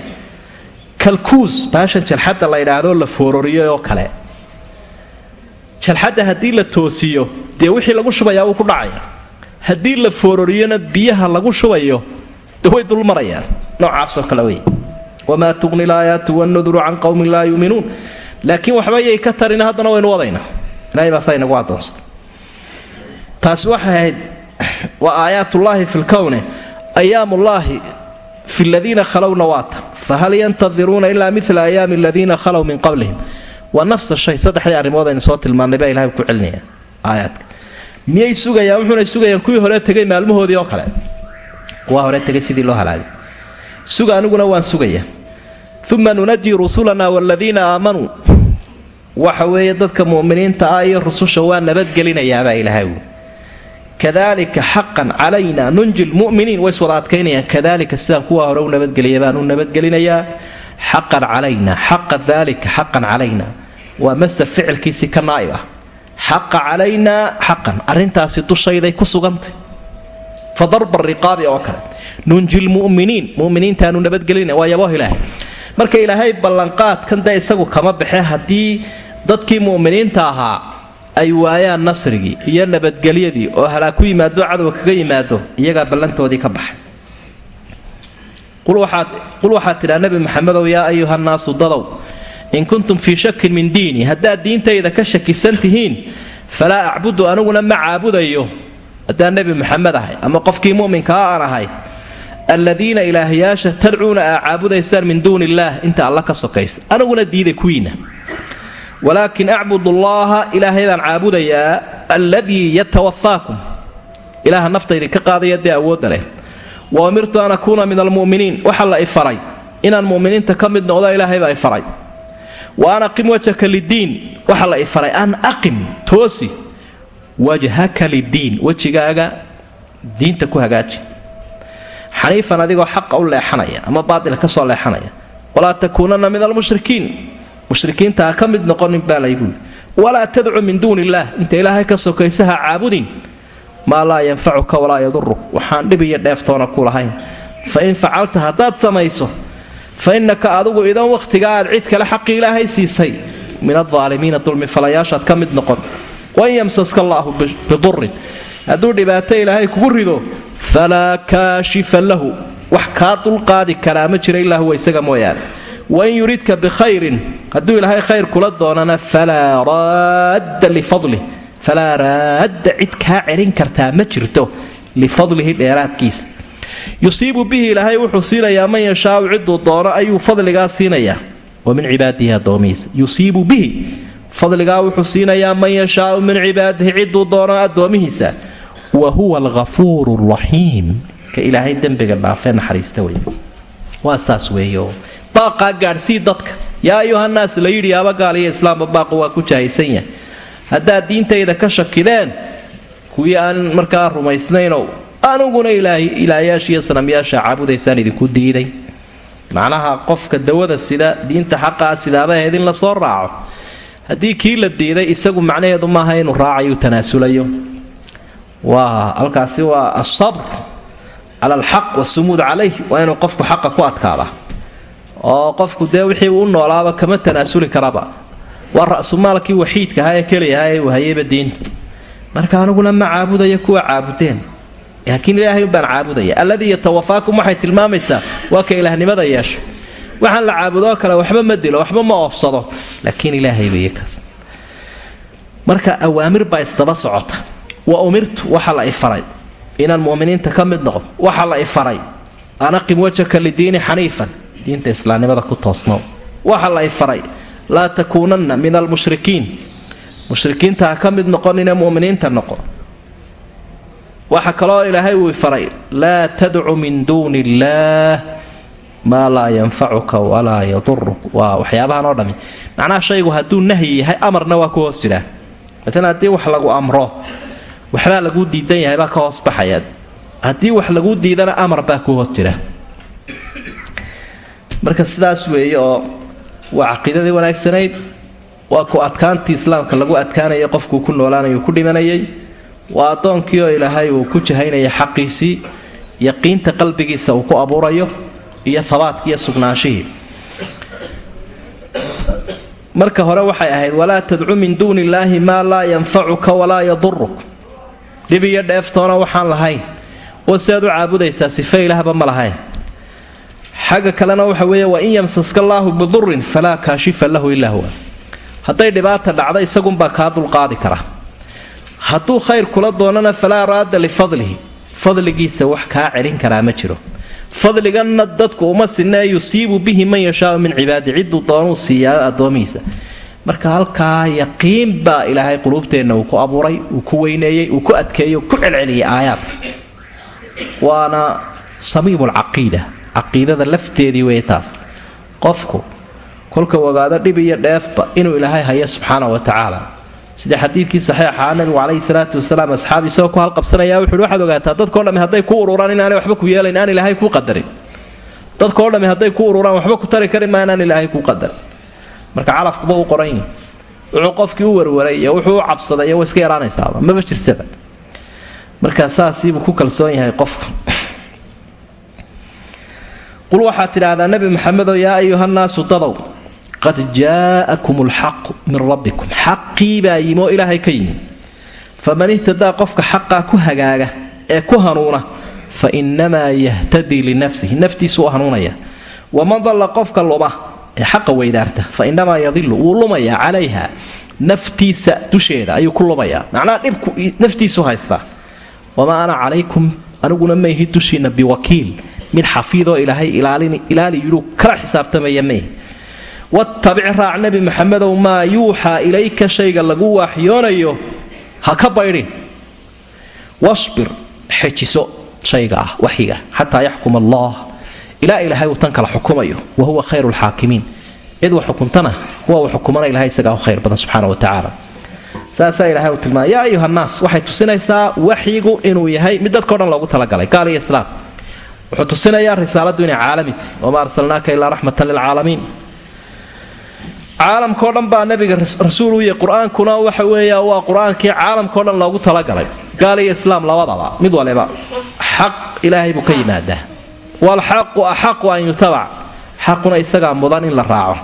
kalkuus baashan jalxadda la yidhaahdo la foororiyo oo kale. Jalxadda haddii la toosiyo dee wixii lagu shubayaa wuu ku dhacaya. Haddii la foororiyona biyaha lagu shubayo de way dulmarayaan. Noocaasoo kale wey wamaa tuqni laayaatu wanuduru can qowmin laa yuuminuun laakiin waxba yay ka tarin haddana waynu wadaynaa ilahay baa saa inagu adoonsta taasi waxay ahayd waa aayaatullaahi fi lkowne ayaamullaahi fi ladiina khalowna waata fahal yantadiruuna ilaa mila ayaami aladiina khalow min qablihim waa nafsa shay saddexdii arrimood aynu soo tilmaannay baa ilahay ku celinaya aayaadka miyay sugayaan wuxuunay sugayaan kuwii hore tegay maalmahoodii oo kale kuwa hore tegay sidii loo halaagay suga aniguna waan sugaya uma nunajii rusulana waladiina aamanuu waxa weeye dadka mu'miniinta ah iyo rususha waa nabadgelinayaabaa ilaahay kadalika xaqan calayna nunji lmuminiin way iswada adkaynayaan. Kadalika sidaan kuwa hore u nabadgeliya baan u nabadgelinayaa xaqan calayna xaqa dalika xaqan calayna. Waa masdar ficilkiisii ka naa'ib ah. Xaqa calaynaa xaqan arrintaasi dushayday ku sugantay. Fa riqaabi oo kale. Nunji lmu'miniin muminiintaanu nabadgelina waa yabooh ilaahay marka ilaahay ballanqaadkan dee isagu kama baxe haddii dadkii mu'miniinta ahaa ay waayaan nasrigii iyo nabadgelyadii oo halaa ku yimaado cadowga kaga yimaado iyagaa ballantoodii ka baxay. Qul waxaad tidhaa nebi maxamedow yaa ayuha nnaasu dadow in kuntum fii shakin min diini haddaad diintayda ka shakisan tihiin falaa acbudu aniguna ma caabudayo. Haddaan nebi maxamed ahay ama qofkii mu'minkaa aan ahay alladiina ilaahyaasha tadcuuna aa caabudaysaan min duuni illaah inta alla ka sokaysa aniguna diida kuwiina walaakin acbud ullaaha ilaahaydaan caabudayaa alladii yatawafaakum. Ilaaha nafta idinka qaadaya dee awoodda leh. Wa umirtu an akuuna min almu'miniin. Waxa la ifaray inaan mu'miniinta ka mid noqdo ilaahaybaa ifaray wa an aqim wajhaka lidiin waxa la ifaray an aqim toosi. Wajhaka lidiin wejigaaga diinta ku hagaaji xaniifan adigoo xaqa u leexanaya ama baaila ka soo leexanaya. Walaa takuunanna min almushrikiin. Mushrikiinta ha ka mid noqonin baa layguui walaa tadcu min duuni illaah inta ilaahay ka sokaysaha caabudin. Maa laa yanfacuka walaa yaduruk waxaan dhib iyo dheeftoona ku lahayn. Fa in facalta haddaad samayso fa innaka adigu idan wakhtigaa aad cid kale xaqi ilaahay siisay min aldaalimiina dulmifalayaashaad ka mid noqon. Wain yamsaska allaahu bidurin hadduu dhibaato ilaahay kugu rido falaa kaashifa lahu. Wax kaa dulqaadi karaa ma jira ilaa huwa isaga mooyaane. Wain yuridka bikhayrin hadduu ilaahay khayr kula doonana falaa raadda lifadlih falaa raadda cid kaa celin kartaa ma jirto lifadlihi dheeraadkiisa. Yusiibu bihi ilaahay wuxuu siinayaa man yashaau ciduu doono ayuu fadligaa siinayaa. Wa min cibaadihi addoomihiisa. Yusiibu bihi fadligaa wuxuu siinayaa man yashaau min cibaadihi ciduu doono addoomihiisa wa huwa alghafuuru raxiim ka ilaahay dembiga dhaafee naxariista wey waa saas weeyo. Baaqaa gaadhsii dadka. Yaa ayuhannaas la yidhi yaaba islaamba baaqu waa ku jahaysan yahay. Haddaad diintayda ka shakideen kuwii aan markaa rumaysnaynow aniguna ilaayaasha iyo sanamyaasha caabudaysaan idinku diiday. Macnaha qofka dawada sida diinta xaqaa sidaaba ahayd in la soo raaco. Haddii kii la diiday isagu macnaheedu maaha inuu raacayo tanaasulayo waa halkaasi waa asabr cala alxaq wasumuud calayh waa inuu qofku xaqa ku adkaada. Oo qofku dee wixii uu noolaaba kama tanaasuli karaba. Waa ra'sumaalkii waxiidka ahaa ee keliyahaa ee uu hayayba diintu marka aniguna ma caabudaya kuwa caabudeen. Laakiin ilaahay baan caabudaya. Alladii yatawafaakum waxay tilmaamaysaa waa ka ilaahnimada yeesha waxaan la caabudoo kale waxba ma dilo waxba ma oofsado. Laakiin ilaahay bay kaas marka awaamir baa isdaba socota wa umirtu waxa la ifaray inaan muminiinta ka mid noqdo waxa la ifaray anaqim wajhaka lidiini xaniifan. Diinta islaamnimada ku toosnow waxa la ifaray laa takuunanna min almushrikiin mushrikiinta ha ka mid noqonine muminiinta noqo. Waxa kaloo ilaahay uu ifaray laa tadcu min duuni illaah maa laa yanfacuka walaa yaduruk waa waxyaabahan oo dhami. Macnaha shaygu hadduu nahyi yahay amarna waa ku hoos jiraa maalan haddii wax lagu amro waxbaa laguu diidan yahay baa ka hoos baxaya haddii wax laguu diidana amar baa ku hoos jira. Marka sidaas weeye oo waa caqiidadii wanaagsanayd waa ku adkaantii islaamka lagu adkaanayay qofkuu ku noolaanayu ku dhimanayay waa addoonkii oo ilaahay uu ku jahaynaya xaqiisii yaqiinta qalbigiisa uu ku abuurayo iyo habaadkii iyo sugnaanshihii marka hore waxay ahayd walaa tadcu min duuni illaahi maa laa yanfacuka walaa yaduruk dhib iyo dheeftoona waxaan lahayn. Oo si aad u caabudaysaa sife ilaahba ma lahayn. Xagga kalena waxa weeye wa in yamsaska allaahu bidurin falaa kaashifa lahu ilaa huwa. Hadday dhibaata dhacda isagunbaa kaa dulqaadi kara. Hadduu khayr kula doonana falaa raadda lifadlihi. Fadligiisa wax kaa celin karaa ma jiro. Fadliganna dadku uma sinee yusiibu bihi man yashaau min cibaadi cidduu doonuu siiyaa addoomihiisa marka halkaa yaqiin baa ilaahay quluubteenna uu ku abuuray uu ku weyneeyey uu ku adkeeyey ku celceliyay aayaadka waana samiimulcaqiida caqiidada lafteedii wey taas. Qofku kolka ogaado dhib iyo dheefba inuu ilaahay hayo subxaana wa tacaala. Sida xadiidkii saxiixaa nabigu calayhi salaatu wasalaam asxaabi isagoo ku halqabsanaya wuxuuhi waxaad ogaataa dadkao dhami hadday ku ururaan inaanay waxba ku yeelayn aan ilaahay kuu qadarin. Dadkao dhami hadday ku ururaan waxba ku tari karin maa inaan ilaahay kuu qadarin marka calafkuba u qoran yihi wuxuu qofkii u warwaray iyo wuxuu u cabsaday iyo wa iska yaraanaysaaba. Maba jirtaba markaa saasiibuu ku kalsoon yahay qofka. Qul waxaad tidhaahdaa nebi maxamedow yaa ayuhannaasu dadow qad jaa'akum alxaqu min rabbikum. Xaqii baa yimi oo ilaahay ka yimi. Faman ihtadaa qofka xaqaa ku hagaaga ee ku hanuuna fa innamaa yahtadii linafsihi naftiisu u hanuunaya. Waman dalla qofka luma ee xaqa weydaarta fa innamaa yadilu wuu lumayaa calayha naftiisa dusheeda ayuu ku lumayaa. Macnaha dhibku naftiisu haystaa wamaa ana calaykum aniguna mayhi dushiinna biwakiil mid xafiidoo ilaahay ilaali yidhuu kala xisaabtamaya may wattabic raac nebi maxamedow maa yuuxaa ilayka shayga lagu waaxyoonayo ha ka baydhin. Wasbir xejiso shayga ah waxyiga xataa yaxkuma allah ilaa ilaahay uu tan kala xukumayo wa huwa khayru lxaakimiin cid wa xukuntana kuwa uu xukumana ilahay isagaa u khayr badan subxaana wa tacaala. Saasaa ilahay uu tilmaamay yaa ayuha nnaas waxay tusinaysaa waxyigu inuu yahay mid dadkao dhan loogu talagalay gaal iyo islaam. Wuxuu tusinayaa risaaladdu inay caalamit wamaa arsalnaaka ilaa raxmatan lilcaalamiin caalamkao dhan baa nabiga rasuul u yahy qur'aankuna waxa weeya waa qur'aankii caalamkao dhan loogu talagalay gaal iyo islaam labadaba mid waliba xaq ilaahay buu ka yimaadaa waalxaqu axaqu an yutabac xaquna isagaa mudan in la raaco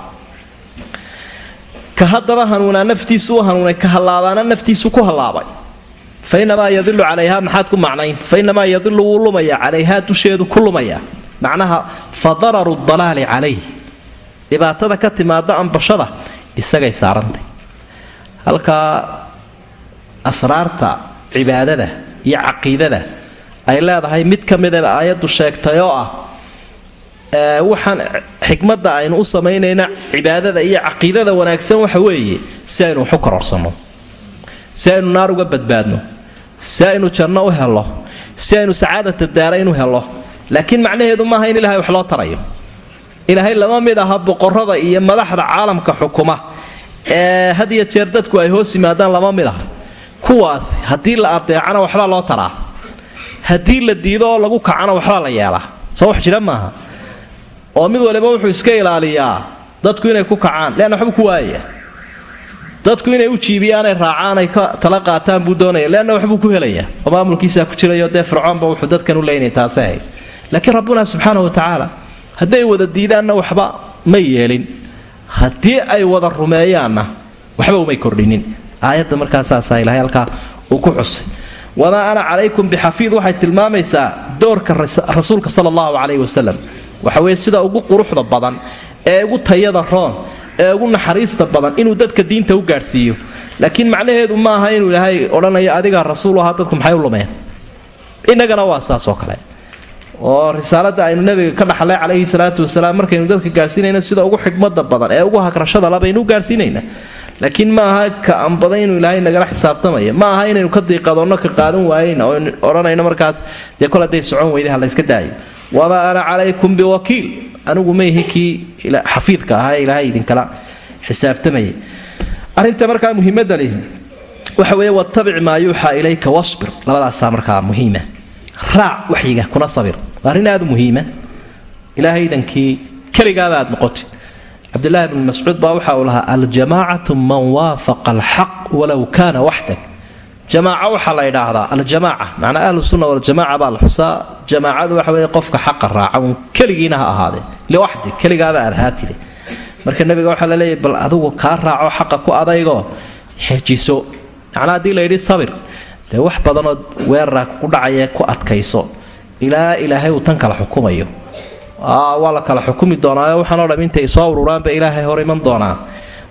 ka haddaba hanuunaa naftiisu u ka hallaabaana naftiisu ku hallaabay fa inamaa yadilu calayha maxaad ku macnayn fa inamaa yadilu wuu lumayaa calayhaa dusheedu ku lumayaa macnaha fa dararu dalaali calayh dhibaatada ka timaada ambashada isagay saarantay halkaa asraarta cibaadada iyo caqiidada ay leedahay mid ka midaba aayaddu sheegtay oo ah waxaan xikmadda aynu u samaynayna cibaadada iyo caqiidada wanaagsan waxa weeye si aynu waxu kororsanno si aynu naar uga badbaadno si aynu janno u helo si aynu sacaadata daarayn u helo laakiin macnaheedu maaha in ilahay wax loo tarayo. Ilaahay lama mid aha boqorada iyo madaxda caalamka xukuma ee had iyo jeer dadku ay hoos yimaadaan lama mid aha. Kuwaas haddii la adeecana waxbaa loo taraa haddii la diido oo lagu kacana waxbaa la yeelaa. Soo wax jira maaha. Oo mid waliba wuxuu iska ilaaliyaa dadku inay ku kacaan. Leanna waxbuu ku waayaya dadku inay u jiibiyaanay raacaan ay ka tala qaataan buu doonaya. Leanna waxbuu ku helayaa. Oo maamulkiisaa ku jirayo dee fircoonba wuxuu dadkan u leynaya taase ahayd laakiin rabbuna subxaana wa tacaala hadday wada diidaanna waxba ma yeelin. Haddii ay wada rumeeyaanna waxba umay kordhinin. Aayadda markaa ilahay halkaa uu ku xusay wamaa ana calaykum bixafiid waxay tilmaamaysaa doorka rasuulka sala allahu calayhi wasalam waxa weeye sida ugu quruxda badan ee ugu tayada roon ee ugu naxariista badan inuu dadka diinta u gaadhsiiyo. Laakiin macnaheedu maaha inuu ilaahay odhanayo adigaa rasuul ahaa dadku maxay u lumeen? Innagana waa saas oo kale. Oo risaalada aynu nabiga ka dhaxlay calayhi salaatu wasalaam markaynu dadka gaadhsiinayna sida ugu xikmada badan ee ugu hagrashada la baynu u gaadhsiinayna laakiin ma aha ka anbaday inuu ilaahay nagala xisaabtamaya. Ma aha inaynu ka diiqadoonno ka qaadan waayeyna oo odhanayno markaas. Dee kol hadday socon weydaha la yska daayo. Wamaa ana calaykum biwakiil. Anigu maihi kii xafiidka ahaa ilaahay idinkala xisaabtamaya. Arrinta markaa muhiimada leh waxa weeye watabic maa yuuxaa ilayka wasbir. Labadaasaa markaa muhiima. Raac waxyiga kuna sabir. Waa aada muhiima. Ilaahay idankii keligaaba noqotid cabdulaahi bn mascuud baa waxa uu lahaa aljamaacatu man waafaqa alxaq walow kaana waxdak jamaaca waxaa la idhaahdaa aljamaaca macnaa ahlu sunna waljamaaca baa la xusaa. Jamaacadu waxa weeye qofka xaqa raaca uun keligiina ha ahaadee liwaxdi keligaaba aad ahaatide marka nabiga waxaa la leeyahy bal adigu kaa raaco xaqa ku adaygoo xejiso macnaa haddii layidhi sabir. Dee wax badanoo weerara ku dhacaya ku adkayso. Ilaa ilaahay uu tan kala xukumayo waa la kala xukumi doonaayo waxaanoo dham intay soo ururaanba ilaahay hor iman doonaa.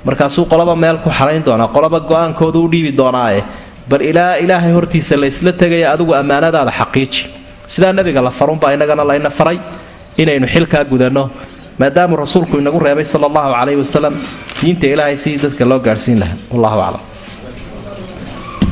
Markaasuu qolaba meel ku xalayn doonaa qolaba go'aankooda u dhiibi doonaae bal ilaa ilaahay hortiisa laysla tegaya adigu ammaanadaada xaqiiji. Sidaa nabiga la farunbaa inagana layna faray inaynu xilkaa gudanno maadaamuu rasuulku inagu reebay sala allahu calayhi wasalam diinta ilaahay sidii dadka loo gaadhsiin lahaa. Wallahu aclam